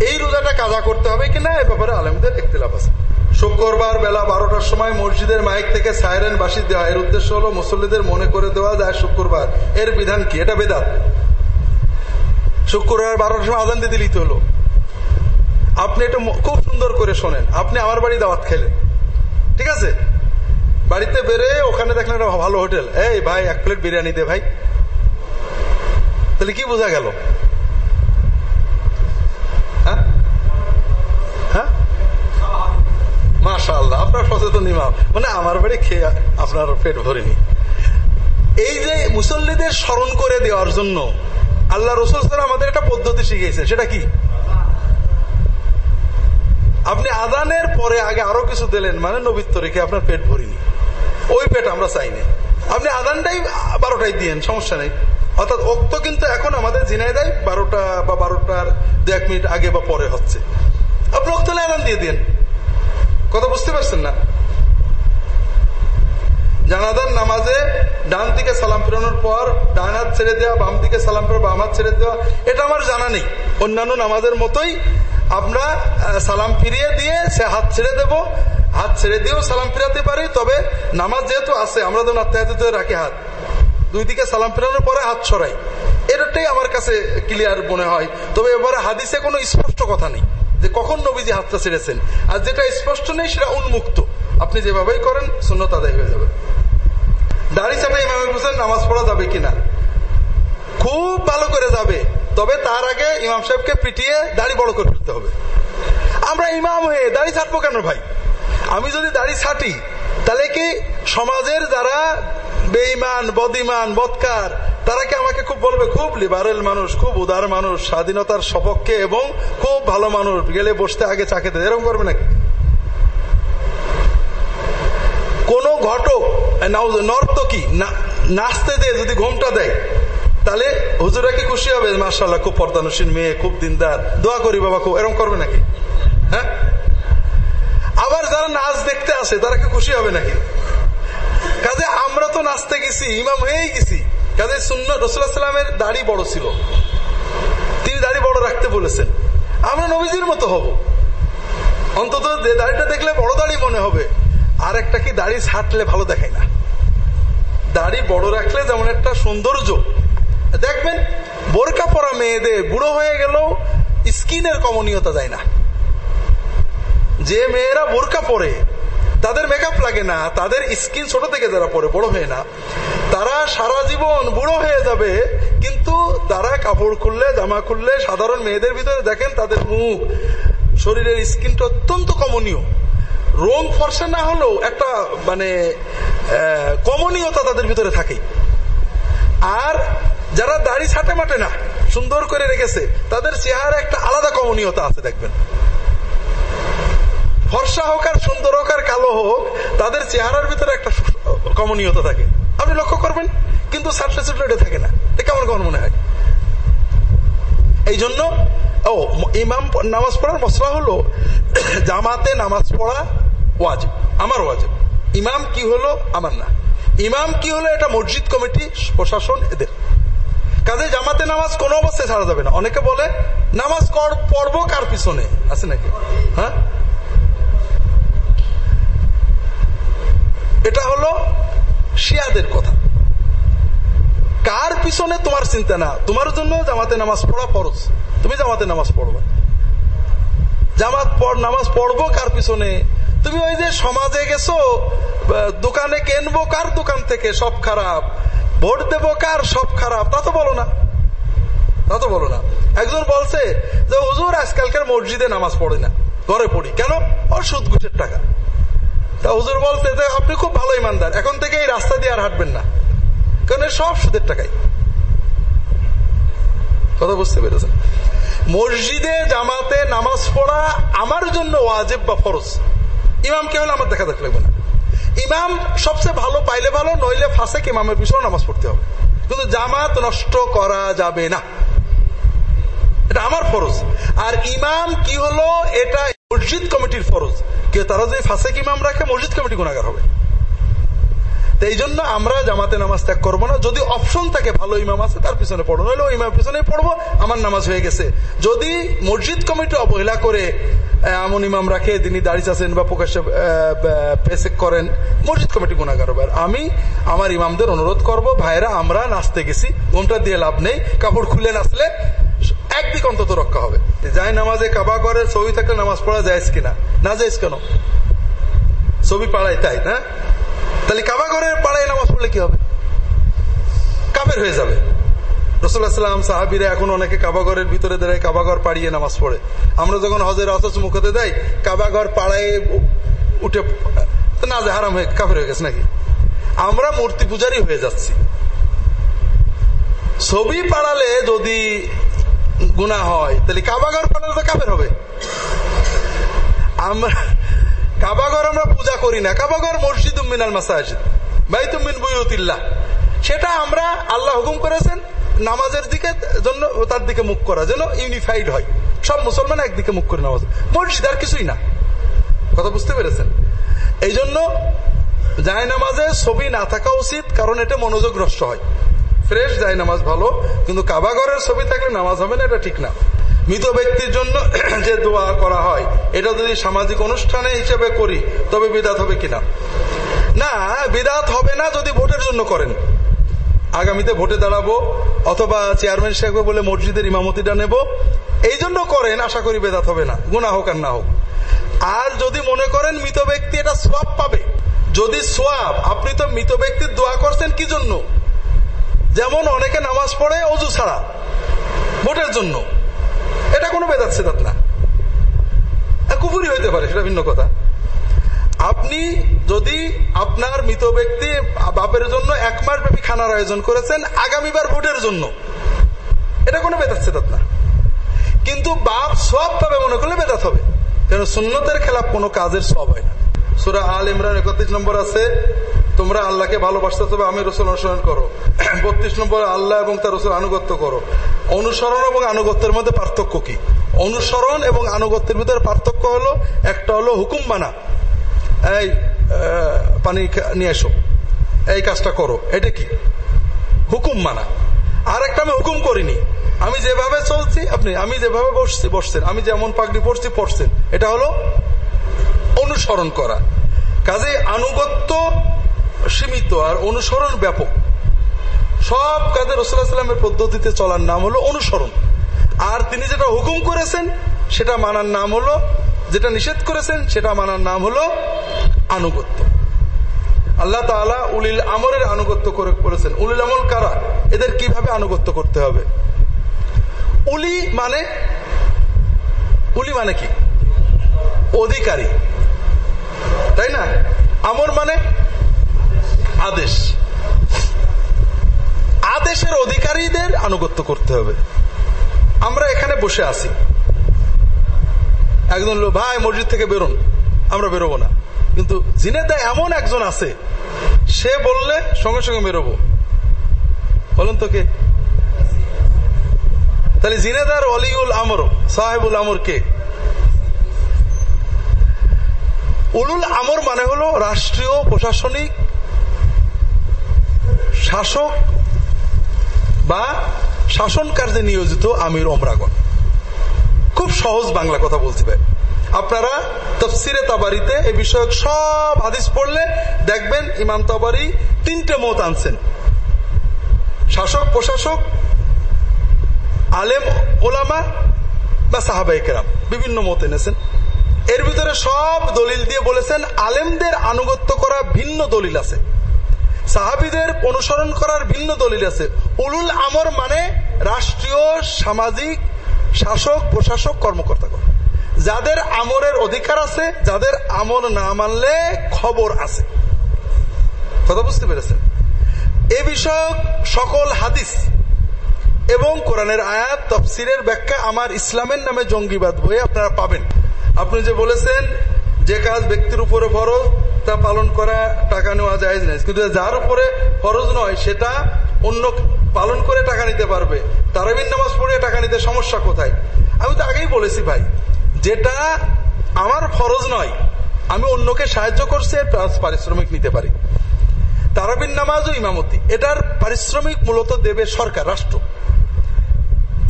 এই রোজাটা কাজা করতে হবে কিনা, এ ব্যাপারে আলেমদের একতলাফ আছে। শুক্রবার বেলা বারোটার সময় মসজিদের মাইক থেকে সাইরেন বাসি দেওয়া। এর উদ্দেশ্য হলো মুসল্লিদের মনে করে দেওয়া যায় শুক্রবার। এর বিধান কি? এটা বেদাত। শুক্রবার বারোটার সময় আদান দিয়ে দিলিতে হলো। আপনি এটা খুব সুন্দর করে শোনেন। আপনি আমার বাড়ি দাওয়াত খেলেন। ঠিক আছে? বাড়িতে বেড়ে ওখানে দেখলেন একটা ভালো হোটেল। এই ভাই, এক প্লেট বিরিয়ানি দে ভাই। তাহলে কি বোঝা গেল হ্যাঁ হ্যাঁ মাশাল্লাহ আপনার সচেতন ইমাম মানে আমার বাড়ি খেয়ে আপনার পেট ভরেনি। এই যে মুসল্লিদের স্মরণ করে দেওয়ার জন্য আল্লাহ রসুল আমাদের একটা পদ্ধতি শিখিয়েছে সেটা কি? আপনি আদানের পরে আগে আরও কিছু দিলেন মানে নবীত্ব রেখে আপনার পেট ভরিনি। ওই পেট আমরা চাইনি আপনি আদানটাই বারোটায় দিয়েন, সমস্যা নেই। অর্থাৎ অক্ত কিন্তু এখন আমাদের জিনাই দেয় বারোটা বা বারোটার দু এক মিনিট আগে বা পরে হচ্ছে। আপনি অক্ত আদান দিয়ে দিন কথা বুঝতে পারছেন না? জানাদার নামাজে ডান দিকে সালাম ফেরানোর পর, ডান হাত ছেড়ে দেওয়া, বাম দিকে সালাম ফেরা বাম হাত ছেড়ে দেওয়া, এটা আমার জানা নেই। অন্যান্য নামাজের মতোই আমরা সালাম ফিরিয়ে দিয়ে সে হাত ছেড়ে দেব। হাত ছেড়ে দিয়েও সালাম ফিরাতে পারি, তবে নামাজ যেহেতু আছে, আমরা তো নাত্যাহিত রাখি হাত। দুই দিকে সালাম ফেরানোর পরে হাত ছড়াই এটাই আমার কাছে ক্লিয়ার মনে হয়। তবে এবারে হাদিসে কোনো স্পষ্ট কথা নেই। যে কখন নবীজি হাতটা ছেড়েছেন? আর যেটা স্পষ্ট নেই, সেটা উন্মুক্ত। আপনি যেভাবেই করেন শূন্য আদায় হয়ে যাবে। দাড়ি চাটা ইমাম হোসেন নামাজ পড়া যাবে কিনা? খুব ভালো করে যাবে। তবে তার আগে ইমাম সাহেবকে পিটিয়ে দাড়ি বড় করে ফেলতে হবে। আমরা ইমাম হয়ে দাড়ি ছাটবো কেন ভাই? আমি যদি দাড়ি ছাটি তাহলে কি সমাজের যারা বেইমান বদিমান বৎকার, তারা কি আমাকে খুব বলবে? খুব লিবারেল মানুষ, খুব উদার মানুষ, স্বাধীনতার সপক্ষে এবং খুব ভালো মানুষ, গেলে বসতে আগে চাকেতে এরকম করবে নাকি? কোন ঘটক নর্তকী নাচতে দেয়, যদি ঘুমটা দেয়, তাহলে হুজুরা কি খুশি হবে? মার্শাল্লাহ খুব পর্দানুসীন মেয়ে, খুব দিনদার, দোয়া করি বাবা, খুব। এরকম করবে নাকি? হ্যাঁ? আবার যারা নাচ দেখতে আসে, তারা কি খুশি হবে নাকি? কাজে আমরা তো নাচতে গেছি, ইমাম হয়েই গেছি। কাজে সুন্ন রসুল্লাহ সাল্লামের দাড়ি বড় ছিল। তিনি দাড়ি বড় রাখতে বলেছেন। আমরা নবীজির মতো হব। অন্তত দাড়িটা দেখলে বড় দাড়ি মনে হবে। আর একটা কি দাড়ি ছাটলে ভালো দেখায় না। দাড়ি বড় রাখলে যেমন একটা সৌন্দর্য। দেখবেন, বোরকা পরা মেয়েদের বুড়ো হয়ে গেলেও স্কিনের কমনীয়তা যায় না। যে মেয়েরা বোরকা পরে, তাদের মেকআপ লাগে না, তাদের স্কিন ছোট থেকে যারা পরে, বড় হয়ে না। তারা সারা জীবন বুড়ো হয়ে যাবে, কিন্তু তারা কাপড় খুললে, জামা খুললে, সাধারণ মেয়েদের ভিতরে দেখেন তাদের মুখ, শরীরের স্কিনটা অত্যন্ত কমনীয়। রং ফর্সা না হলেও একটা মানে কমনীয়তা তাদের ভিতরে থাকে আর যারা দাড়ি ছাটে মাটে না, সুন্দর করে রেখেছে, তাদের চেহারা একটা আলাদা কমনীয়তা আছে, দেখবেন। ফর্সা হোক আর সুন্দর হোক আর কালো হোক, তাদের চেহারার ভিতরে একটা কমনীয়তা থাকে। আপনি লক্ষ্য করবেন, কিন্তু এটা থাকে না। কেমন কেমন মনে হয়? এই জন্য ও, ইমাম নামাজ পড়ার মশলা হলো, জামাতে নামাজ পড়া ওয়াজিব, আমার ওয়াজিব। ইমাম কি হলো? আমার না। ইমাম কি হলো? এটা মসজিদ কমিটি, প্রশাসন, এদের। কাজে জামাতে নামাজ কোন অবস্থায় ছাড়া যাবে না। অনেকে বলে, নামাজ পড়ব কার পিছনে? আছে নাকি? হ্যাঁ? এটা হলো শিয়াদের কথা। কার পিছনে তোমার চিন্তা না? তোমার জন্য জামাতে নামাজ পড়া ফরজ। তুমি জামাতে নামাজ পড়বে। জামাত নামাজ পড়ব কার পিছনে? তুমি ওই যে সমাজে গেছো দোকানে কেনবো কার দোকান থেকে? সব খারাপ। ভোট দেবো কার? সব খারাপ। তা তো বলো না। তা তো বলো না। একজন বলছে যে, হুজুর, আজকালকার মসজিদে নামাজ পড়ে না। ঘরে পড়ি। কেন? ওর সুদ টাকা। তা হুজুর বলছে যে আপনি খুব ভালো ইমানদার, এখন থেকে এই রাস্তা দিয়ে আর হাঁটবেন না। কারণ সব সুদের টাকাই। কথা বুঝতে পেরেছেন? মসজিদে, জামাতে নামাজ পড়া আমার জন্য ওয়াজেব বা ফরজ। ইমামকে হলে আমার দেখা দেখ লাগবে না। ইমাম সবচেয়ে ভালো, পাইলে ভালো, নইলে ফাঁসে ইমামের পিছনে নামাজ পড়তে হবে। কিন্তু জামাত নষ্ট করা যাবে না। এটা আমার ফরজ। আর ইমাম কি হলো? এটা মসজিদ কমিটির ফরজ। কেউ তারা যদি ফাঁসে ইমাম রাখে, মসজিদ কমিটি গুণাগার হবে। তো এই জন্য আমরা জামাতে নামাজ ত্যাগ করব না। যদি অপশন থাকে, ভালো ইমাম আছে, তার পিছনে পড়ো। নইলে ওই ইমাম পিছনে পড়ব, আমার নামাজ হয়ে গেছে। যদি মসজিদ কমিটি অবহেলা করে এমন ইমাম রাখে, তিনি দাঁড়িয়ে আছেন বা প্রকাশ্যে পেসেক করেন, মসজিদ কমিটি গুণাগার হবে। আমি আমার ইমামদের অনুরোধ করব ভাইরা আমরা নাচতে গেছি, ঘুমটা দিয়ে লাভ নেই, কাপড় খুলে নাচলে একদিক অন্তত রক্ষা হবে। যাই নামাজে কাবা করে, ছবি থাকলে নামাজ পড়া যায় কিনা? না যাইস কেন? ছবি পাড়ায় তাই, না? তাহলে কাবা ঘরের পাড়ায় নামাজ পড়লে কি হবে? কাবের হয়ে যাবে। রসুল্লাহাম সাহাবিরা এখন অনেকে কাবাগরের ভিতরে দাঁড়ায় কাবাগর পাড়িয়ে নামাজ পড়ে। আমরা যখন হজের অথচ মুখতে দেয় কাবাগর পাড়ায় উঠে না যে হারাম হয়ে কাফের হয়ে গেছে নাকি? আমরা মূর্তি পূজারই হয়ে যাচ্ছি। ছবি পাড়ালে যদি গুণা হয়। তাহলে কাবাগর পাড়ালে তো কাফের হবে। আমরা কাবাগর আমরা পূজা করি না। কাবাগর মসজিদ মিনাল মাসাজিদ বাইতুমিন সেটা আমরা আল্লাহ হুকুম করেছেন নামাজের দিকে জন্য তার দিকে মুখ করা, যেন ইউনিফাইড হয়। সব মুসলমান একদিকে মুখ করে নামাজ। মসজিদ আর কিছুই না। কথা বুঝতে পেরেছেন? এই জন্য যায় নামাজে ছবি না থাকা উচিত, কারণ এটা মনোযোগ নষ্ট হয়। ফ্রেশ যায় নামাজ ভালো, কিন্তু কাবাগরের ছবি থাকলে নামাজ হবে না, এটা ঠিক না। মৃত ব্যক্তির জন্য যে দোয়া করা হয়, এটা যদি সামাজিক অনুষ্ঠানে হিসেবে করি, তবে বিদাত হবে কিনা? না, বিদাত হবে না যদি ভোটের জন্য করেন। আগামীতে ভোটে দাঁড়াবো, অথবা চেয়ারম্যান সাহেব বলে মসজিদের ইমামতিটা নেব, এই জন্য করেন, আশা করি বেদাত হবে না গুণা হোক আর না হোক। আর যদি মনে করেন মৃত ব্যক্তি এটা সোয়াব পাবে, যদি সোয়াব, আপনি তো মৃত ব্যক্তির দোয়া করছেন কি জন্য? যেমন অনেকে নামাজ পড়ে অজু ছাড়া, ভোটের জন্য। এটা কোনো বেদাত সেদাত না। কুপুরি হইতে পারে, সেটা ভিন্ন কথা। আপনি যদি আপনার মৃত ব্যক্তি বাপের জন্য এক মাস ব্যাপী খানার আয়োজন করেছেন, আগামীবার ভোটের জন্য। এটা কোনো বেদাত সেদাত না। কিন্তু বাপ সব পাবে মনে করলে বেদাত হবে। কেন? সুন্নতের খেলাফ কোনো কাজের সব হয় না। সুরা আল ইমরান একত্রিশ নম্বর আছে তোমরা আল্লাহকে ভালোবাসতে তবে আমি রসুল অনুসরণ করো। বত্রিশ নম্বর আল্লাহ এবং তার রসুল আনুগত্য করো। অনুসরণ এবং আনুগত্যের মধ্যে পার্থক্য কি? অনুসরণ এবং আনুগত্যের ভিতরে পার্থক্য হলো, একটা হলো হুকুম মানা। এই পানি নিয়ে এসো। এই কাজটা করো। এটা কি? হুকুম মানা। আর একটা আমি হুকুম করিনি। আমি যেভাবে চলছি, আপনি, আমি যেভাবে বসছি, বসছেন, আমি যেমন পাগড়ি পড়ছি পড়ছেন এটা হলো অনুসরণ করা। কাজে আনুগত্য সীমিত আর অনুসরণ ব্যাপক। সব কাজে রসুল্লাহামের পদ্ধতিতে চলার নাম হলো অনুসরণ। আর তিনি যেটা হুকুম করেছেন, সেটা মানার নাম হলো, যেটা নিষেধ করেছেন, সেটা মানার নাম হলো আনুগত্য। আল্লাহ তালা উলিল আমরের আনুগত্য করে করেছেন। উলিল আমল কারা? এদের কীভাবে আনুগত্য করতে হবে? উলি মানে উলি মানে কি? অধিকারী। তাই না? আমর মানে আদেশ। আদেশের অধিকারীদের আনুগত্য করতে হবে। আমরা এখানে বসে আছি। একজন লোক, ভাই, মসজিদ থেকে বেরোন, আমরা বেরোবো না। কিন্তু জিনেদা এমন একজন আছে, সে বললে সঙ্গে সঙ্গে বেরোবো। বলুন তো কে? তাহলে জিনেদার অলিউল আমর, সাহেবুল আমর কে? উলুল আমর মানে হলো রাষ্ট্রীয়, প্রশাসনিক শাসক বা শাসন কার্যে নিয়োজিত আমির ওমরাগণ। খুব সহজ বাংলা কথা বলছি ভাই আপনারা তফসিরে তাবারিতে এ বিষয়ক সব হাদিস পড়লে দেখবেন ইমাম তাবারি তিনটে মত আনছেন। শাসক, প্রশাসক, আলেম, ওলামা বা সাহাবাই কেরাম, বিভিন্ন মত এনেছেন। এর ভিতরে সব দলিল দিয়ে বলেছেন, আলেমদের আনুগত্য করা ভিন্ন দলিল আছে। সাহাবিদের অনুসরণ করার ভিন্ন দলিল আছে। উলুল আমর মানে রাষ্ট্রীয়, সামাজিক, শাসক, প্রশাসক কর্মকর্তা যাদের আমরের অধিকার আছে, যাদের আমর না মানলে খবর আছে। কথা বুঝতে পেরেছেন? এ বিষয়ক সকল হাদিস এবং কোরআনের আয়াত, তফসিরের ব্যাখ্যা আমার ইসলামের নামে জঙ্গিবাদ বই আপনারা পাবেন। আপনি যে বলেছেন, যে কাজ ব্যক্তির উপরে ফরজ তা পালন করা টাকা নেওয়া যায় না। কিন্তু যার উপরে ফরজ নয়, সেটা অন্য পালন করে টাকা নিতে পারবে। তারাবিন নামাজ পড়ে টাকা নিতে সমস্যা কোথায়? আমি তো আগেই বলেছি ভাই, যেটা আমার ফরজ নয়, আমি অন্যকে সাহায্য করছি পারিশ্রমিক নিতে পারি। তারাবিন নামাজ ও ইমামতি, এটার পারিশ্রমিক মূলত দেবে সরকার, রাষ্ট্র।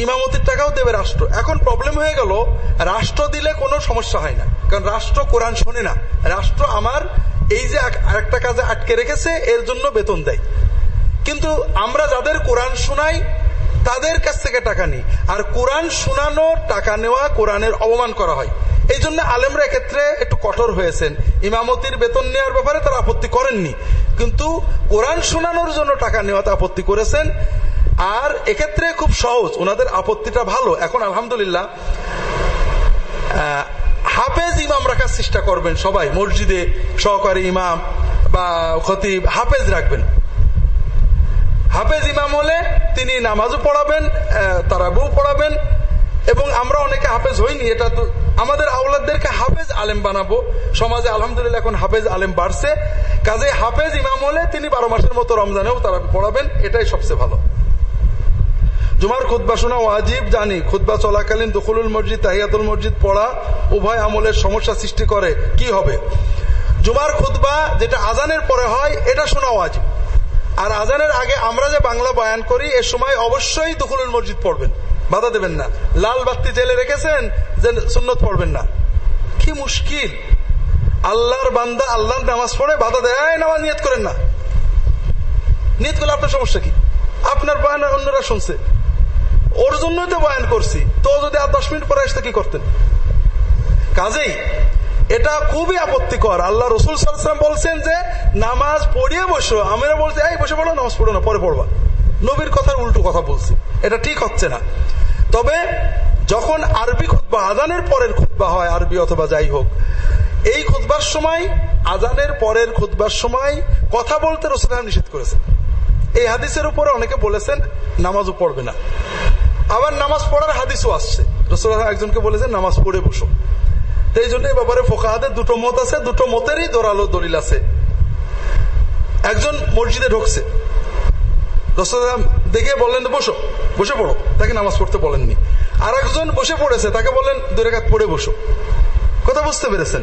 ইমামতির টাকাও দেবে রাষ্ট্র। এখন প্রবলেম হয়ে গেল, রাষ্ট্র দিলে কোনো সমস্যা হয় না। কারণ রাষ্ট্র কোরআন শোনে না। রাষ্ট্র আমার এই যে আরেকটা কাজে আটকে রেখেছে, এর জন্য বেতন দেয়। কিন্তু আমরা যাদের কোরআন শোনাই, তাদের কাছ থেকে টাকা নিই। আর কোরআন শোনানো, টাকা নেওয়া কোরআনের অবমান করা হয়। এই জন্য আলেমরা এক্ষেত্রে একটু কঠোর হয়েছেন। ইমামতির বেতন নেওয়ার ব্যাপারে তারা আপত্তি করেননি। কিন্তু কোরআন শোনানোর জন্য টাকা নেওয়াতে আপত্তি করেছেন। আর এক্ষেত্রে খুব সহজ। ওনাদের আপত্তিটা ভালো। এখন আলহামদুলিল্লাহ হাফেজ ইমাম রাখার চেষ্টা করবেন সবাই, মসজিদে সহকারী ইমাম বা খতিব হাফেজ রাখবেন। হাফেজ ইমাম হলে তিনি নামাজও পড়াবেন তারাবু পড়াবেন, এবং আমরা অনেকে হাফেজ হইনি, এটা তো আমাদের আওলাদদেরকে হাফেজ আলেম বানাবো। সমাজে আলহামদুলিল্লাহ এখন হাফেজ আলেম বাড়ছে। কাজে হাফেজ ইমাম হলে তিনি বারো মাসের মতো রমজানেও তারা পড়াবেন, এটাই সবচেয়ে ভালো। জুমার খুদ্া শোনা ওয়াজিব, জানি। খুদ্া চলাকালীন দখলুল মসজিদ, তাহিয়াতুল মসজিদ পড়া উভয় আমলের সমস্যা সৃষ্টি করে। কি হবে? জুমার খুদ্া যেটা আজানের পরে হয়, এটা শোনা ওয়াজিব। আর আজানের আগে আমরা যে বাংলা বয়ান করি, এ সময় অবশ্যই দখলুল মসজিদ পড়বেন। বাধা দেবেন না। লাল বাত্তি জেলে রেখেছেন, যে সুন্নত পড়বেন না। কি মুশকিল। আল্লাহর বান্দা আল্লাহর নামাজ পড়ে বাধা দেয় নামাজ নিয়ত করেন না। নিয়ত করলে আপনার সমস্যা কি? আপনার বয়ান অন্যরা শুনছে। ওর জন্যই তো বয়ান করছি। তো যদি আর দশ মিনিট পরে আসতে কি করতেন? কাজেই এটা খুবই আপত্তিকর। আল্লাহ রসুল সাল্লাম বলছেন যে, নামাজ পড়িয়ে বসো। আমরা বলছি, এই, বসে পড়ো, নামাজ পড়ো না, পরে পড়বা। নবীর কথার উল্টো কথা বলছি। এটা ঠিক হচ্ছে না। তবে যখন আরবি খুদ্া আজানের পরের খুদ্া হয়, আরবি অথবা যাই হোক, এই খুদ্বার সময়, আজানের পরের খুদ্বার সময় কথা বলতে রসুল নিষেধ করেছেন। এই হাদিসের উপরে অনেকে বলেছেন, নামাজও পড়বে না। আবার নামাজ পড়ার হাদিসও আসছে। রসুল একজনকে বলেছেন নামাজ পড়ে বসো। এই জন্য ব্যাপারে ফোকাহাদের দুটো মত আছে, দুটো মতেরই দোরালো দলিল আছে। একজন মসজিদে ঢুকছে। দেখে বললেন, বসো, বসে পড়ো। তাকে নামাজ পড়তে বলেননি। আর একজন বসে পড়েছে, তাকে বললেন, দুই রেখাত পড়ে বসো। কথা বুঝতে পেরেছেন?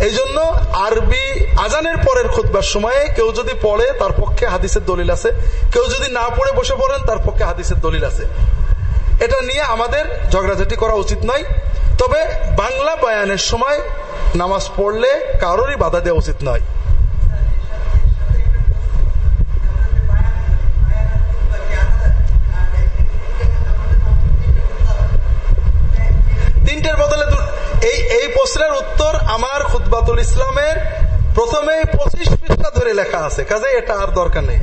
এই জন্য আরবি আজানের পরের খুদবার সময়ে কেউ যদি পড়ে, তার পক্ষে হাদিসের দলিল আছে। কেউ যদি না পড়ে, বসে পড়েন, তার পক্ষে হাদিসের দলিল আছে। এটা নিয়ে আমাদের ঝগড়াঝাটি করা উচিত নয়। তবে বাংলা বয়ানের সময় নামাজ পড়লে কারোরই বাধা দেওয়া উচিত নয়। তিনটের বদলে এই এই প্রশ্নের উত্তর আমার খুদ্বাতুল ইসলামের প্রথমে পঁচিশ পৃষ্ঠা ধরে লেখা আছে। কাজে এটা আর দরকার নেই।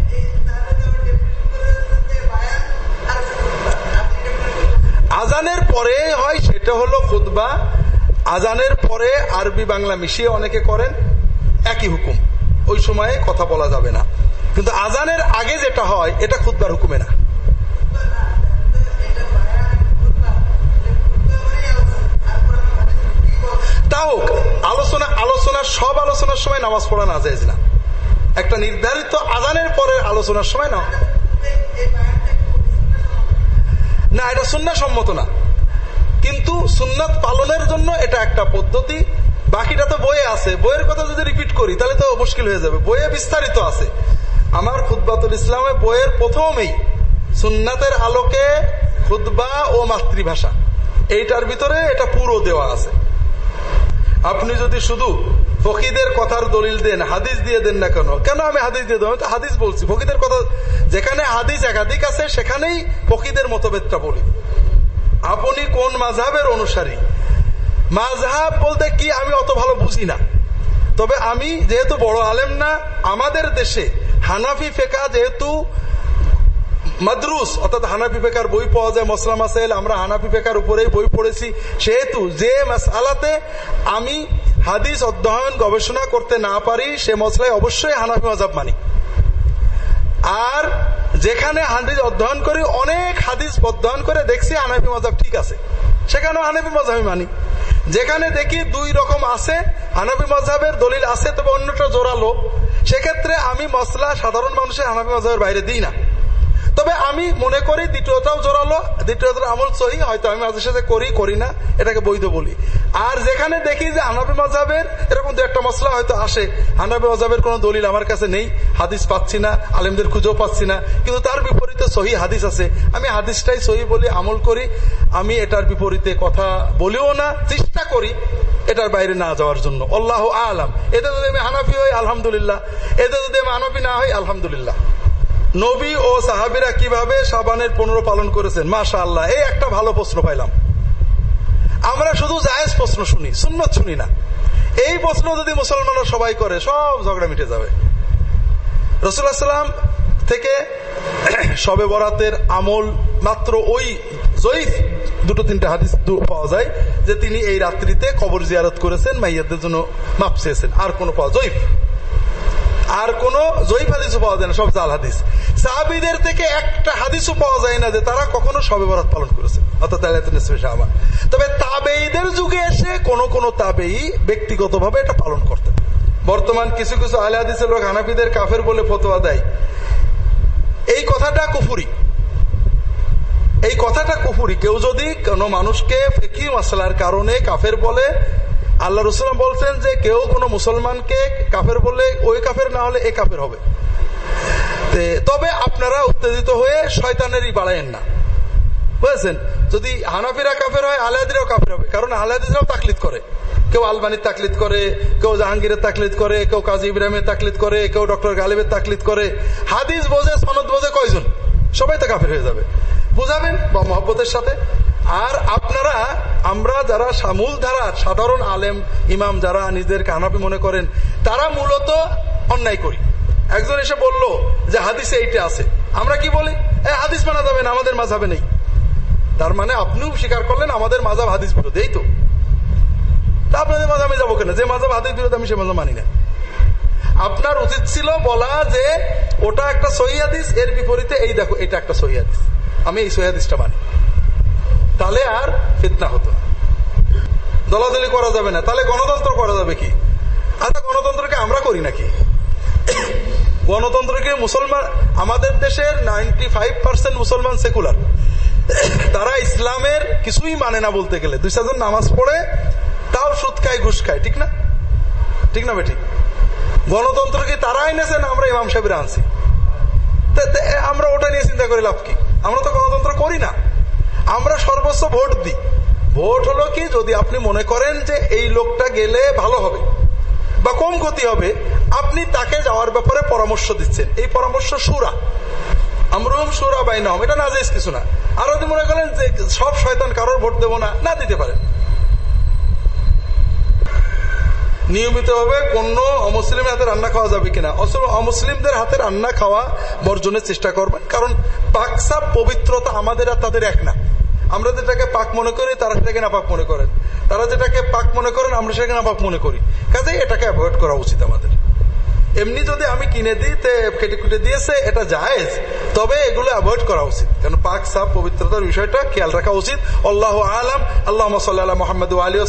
আজানের পরে হয় সেটা হলো খুদবা আজানের পরে আরবি বাংলা মিশিয়ে অনেকে করেন, একই হুকুম। ওই সময়ে কথা বলা যাবে না। কিন্তু আজানের আগে যেটা হয়, এটা খুদবার হুকুমে না। তা হোক, আলোচনা আলোচনার সব আলোচনার সময় নামাজ পড়া না যায় না। একটা নির্ধারিত আজানের পরে আলোচনার সময় না। না, এটা সুন্না সম্মত না। কিন্তু সুন্নাত পালনের জন্য এটা একটা পদ্ধতি। বাকিটা তো বইয়ে আছে। বইয়ের কথা যদি রিপিট করি, তাহলে তো মুশকিল হয়ে যাবে। বইয়ে বিস্তারিত আছে। আমার খুদ্বাতুল ইসলামে বইয়ের প্রথমেই সুন্নাতের আলোকে খুদ্া ও মাতৃভাষা। এইটার ভিতরে এটা পুরো দেওয়া আছে। আপনি যদি শুধু ফকিদের কথার দলিল দেন, হাদিস দিয়ে দেন না কেন? কেন আমি হাদিস দিয়ে দেবো? হাদিস বলছি। ফকিদের কথা, যেখানে হাদিস একাধিক আছে, সেখানেই ফকিদের মতভেদটা বলি। আপনি কোন মাঝহের অনুসারী? মাঝহাব বলতে কি আমি অত ভালো বুঝি না। তবে আমি যেহেতু বড় আলেম না, আমাদের দেশে হানাফি ফেকা যেহেতু মাদ্রুস, অর্থাৎ হানাফি ফেকার বই পাওয়া যায়, মসলা মাসাইল, আমরা হানাফি ফেকার উপরেই বই পড়েছি। সেহেতু যে মাসালাতে আমি হাদিস অধ্যয়ন, গবেষণা করতে না পারি, সে মশলায় অবশ্যই হানাফি মজাব মানি। আর যেখানে হাদিস অধ্যয়ন করি, অনেক হাদিস অধ্যয়ন করে দেখছি হানাফি মজাব ঠিক আছে। সেখানেও হানাফি মজাবি মানি। যেখানে দেখি দুই রকম আছে, হানাফি মজাবের দলিল আছে, তবে অন্যটা জোরালো। সেক্ষেত্রে আমি মশলা সাধারণ মানুষের হানাফি মজাবের বাইরে দিই না। তবে আমি মনে করি দ্বিতীয়টাও জোরালো, দ্বিতীয়টার আমল সহি, হয়তো আমি মাঝে সাথে করি করি না, এটাকে বৈধ বলি। আর যেখানে দেখি যে হানাফি মজাবের এরকম দু একটা মশলা হয়তো আসে, হানাফি মজাবের কোন দলিল আমার কাছে নেই, হাদিস পাচ্ছি না, আলেমদের খুঁজেও পাচ্ছি না, কিন্তু তার বিপরীতে সহি হাদিস আছে। আমি হাদিসটাই সহি বলে আমল করি, আমি এটার বিপরীতে কথা বলিও না, চেষ্টা করি এটার বাইরে না যাওয়ার জন্য। আল্লাহ আলাম। এতে যদি আমি হানাফি হই, আলহামদুলিল্লাহ। এতে যদি আমি হানাফি না হই, আলহামদুলিল্লাহ। নবী ও সাহাবিরা কীভাবে সাবানের পনেরো পালন করেছেন? মাশা আল্লাহ এই একটা ভালো প্রশ্ন পাইলাম। আমরা শুধু জায়েজ প্রশ্ন শুনি, সুন্নত শুনি না। এই প্রশ্ন যদি মুসলমানরা সবাই করে, সব ঝগড়া মিটে যাবে। রসুল্লাহাম থেকে সবে বরাতের আমল মাত্র ওই জয়ীফ, দুটো তিনটে হাদিস পাওয়া যায়, যে তিনি এই রাত্রিতে কবর জিয়ারত করেছেন, মাইয়াদের জন্য মাপ চেয়েছেন। আর কোনো পাওয়া জয়ীফ। আর কোন জয়ীফ হাদিসও পাওয়া যায় না, সব জাল হাদিস। সাহাবিদের থেকে একটা হাদিসও পাওয়া যায় না যে তারা কখনো সবে বরাত পালন করেছে, অর্থাৎ তবে তাবেইদের যুগে এসে কোন কোন তাবেই ব্যক্তিগতভাবে এটা পালন করতেন। বর্তমান কিছু কিছু আলে হাদিসের লোক হানাফিদের কাফের বলে ফতোয়া দেয়। এই কথাটা কুফুরি। এই কথাটা কুফুরি। কেউ যদি কোন মানুষকে ফেকি মশলার কারণে কাফের বলে আল্লাহ রসুলাম বলছেন যে কেউ কোনো মুসলমানকে কাফের বললে ওই কাফের, না হলে এ কাফের হবে। তবে আপনারা উত্তেজিত হয়ে শয়তানেরই বাড়ায়েন না। বুঝেছেন? যদি হানাফিরা কাফের হয় আলাহাদিরাও কাফের হবে। কারণ আলাহাদিরাও তাকলিদ করে। কেউ আলবানির তাকলিদ করে, কেউ জাহাঙ্গীরের তাকলিদ করে, কেউ কাজী ইব্রাহিমের তাকলিদ করে, কেউ ডক্টর গালিবের তাকলিদ করে। হাদিস বোঝে, সনদ বোঝে কয়জন? সবাই তো কাফের হয়ে যাবে। বুঝাবেন? বা মহব্বতের সাথে? আর আপনারা, আমরা যারা মূল ধারার সাধারণ আলেম, ইমাম যারা নিজেদেরকে হানাফি মনে করেন, তারা মূলত অন্যায় করি। একজন এসে বলল যে হাদিসে এইটা আছে। আমরা কি বলি? হাদিস মানা যাবে না, আমাদের মাঝাবে নেই। তার মানে আপনিও স্বীকার করলেন, আমাদের মাঝাব হাদিস বিরোধী, এই তো। আপনাদের মাঝে আমি যাব কেন? যে মাঝাব হাদিস বিরোধী, আমি সে মাঝাব মানি না। আপনার উচিত ছিল বলা যে, ওটা একটা সহিদিস এর বিপরীতে এই দেখো, এটা একটা সহিদিস আমি এই সহিদিসটা মানি। তাহলে আর ফিতনা হতো দলাদলি করা যাবে না, তাহলে গণতন্ত্র করা যাবে কি? আচ্ছা গণতন্ত্রকে আমরা করি নাকি? গণতন্ত্রকে মুসলমান, আমাদের দেশের নাইনটি মুসলমান সেকুলার তারা ইসলামের কিছুই মানে না বলতে গেলে। দুই চারজন নামাজ পড়ে, তাও সুদ খায়, ঘুষ খায়, ঠিক না? ঠিক না বেঠিক গণতন্ত্র কি তারা এনেছে না আমরা ইমাম সাহেবের আনছি। আমরা ওটা নিয়ে চিন্তা করে লাভ কি? আমরা তো গণতন্ত্র করি না। আমরা সর্বোচ্চ ভোট দিই। ভোট হলো কি? যদি আপনি মনে করেন যে এই লোকটা গেলে ভালো হবে বা কম ক্ষতি হবে, আপনি তাকে যাওয়ার ব্যাপারে পরামর্শ দিচ্ছেন। এই পরামর্শ সুরা। আমরুম, সুরা বাই নাম এটা না যাইস কিছু না। আর যদি মনে করেন যে সব শয়তান কারোর ভোট দেবো না না দিতে পারেন নিয়মিত ভাবে কোন অমুসলিমের হাতে রান্না খাওয়া যাবে কিনা? অমুসলিমদের হাতে রান্না খাওয়া বর্জনের চেষ্টা করবেন? কারণ পাকসাপ পবিত্রতা আমাদের আর তাদের এক না। আমরা যেটাকে পাক মনে করি, তারা সেটাকে না পাক মনে করেন। তারা যেটাকে পাক মনে করেন, আমরা সেটাকে না পাক মনে করি। কাজে এটাকে অ্যাভয়েড করা উচিত আমাদের। এমনি যদি আমি কিনে দিই কেটে কুটে দিয়েছে, এটা জায়েজ। তবে এগুলো অ্যাভয়েড করা উচিত। কারণ পাক সাপ পবিত্রতার বিষয়টা খেয়াল রাখা উচিত। আল্লাহ আলম আল্লাহ সাল্লাহ মোহাম্মদ আলী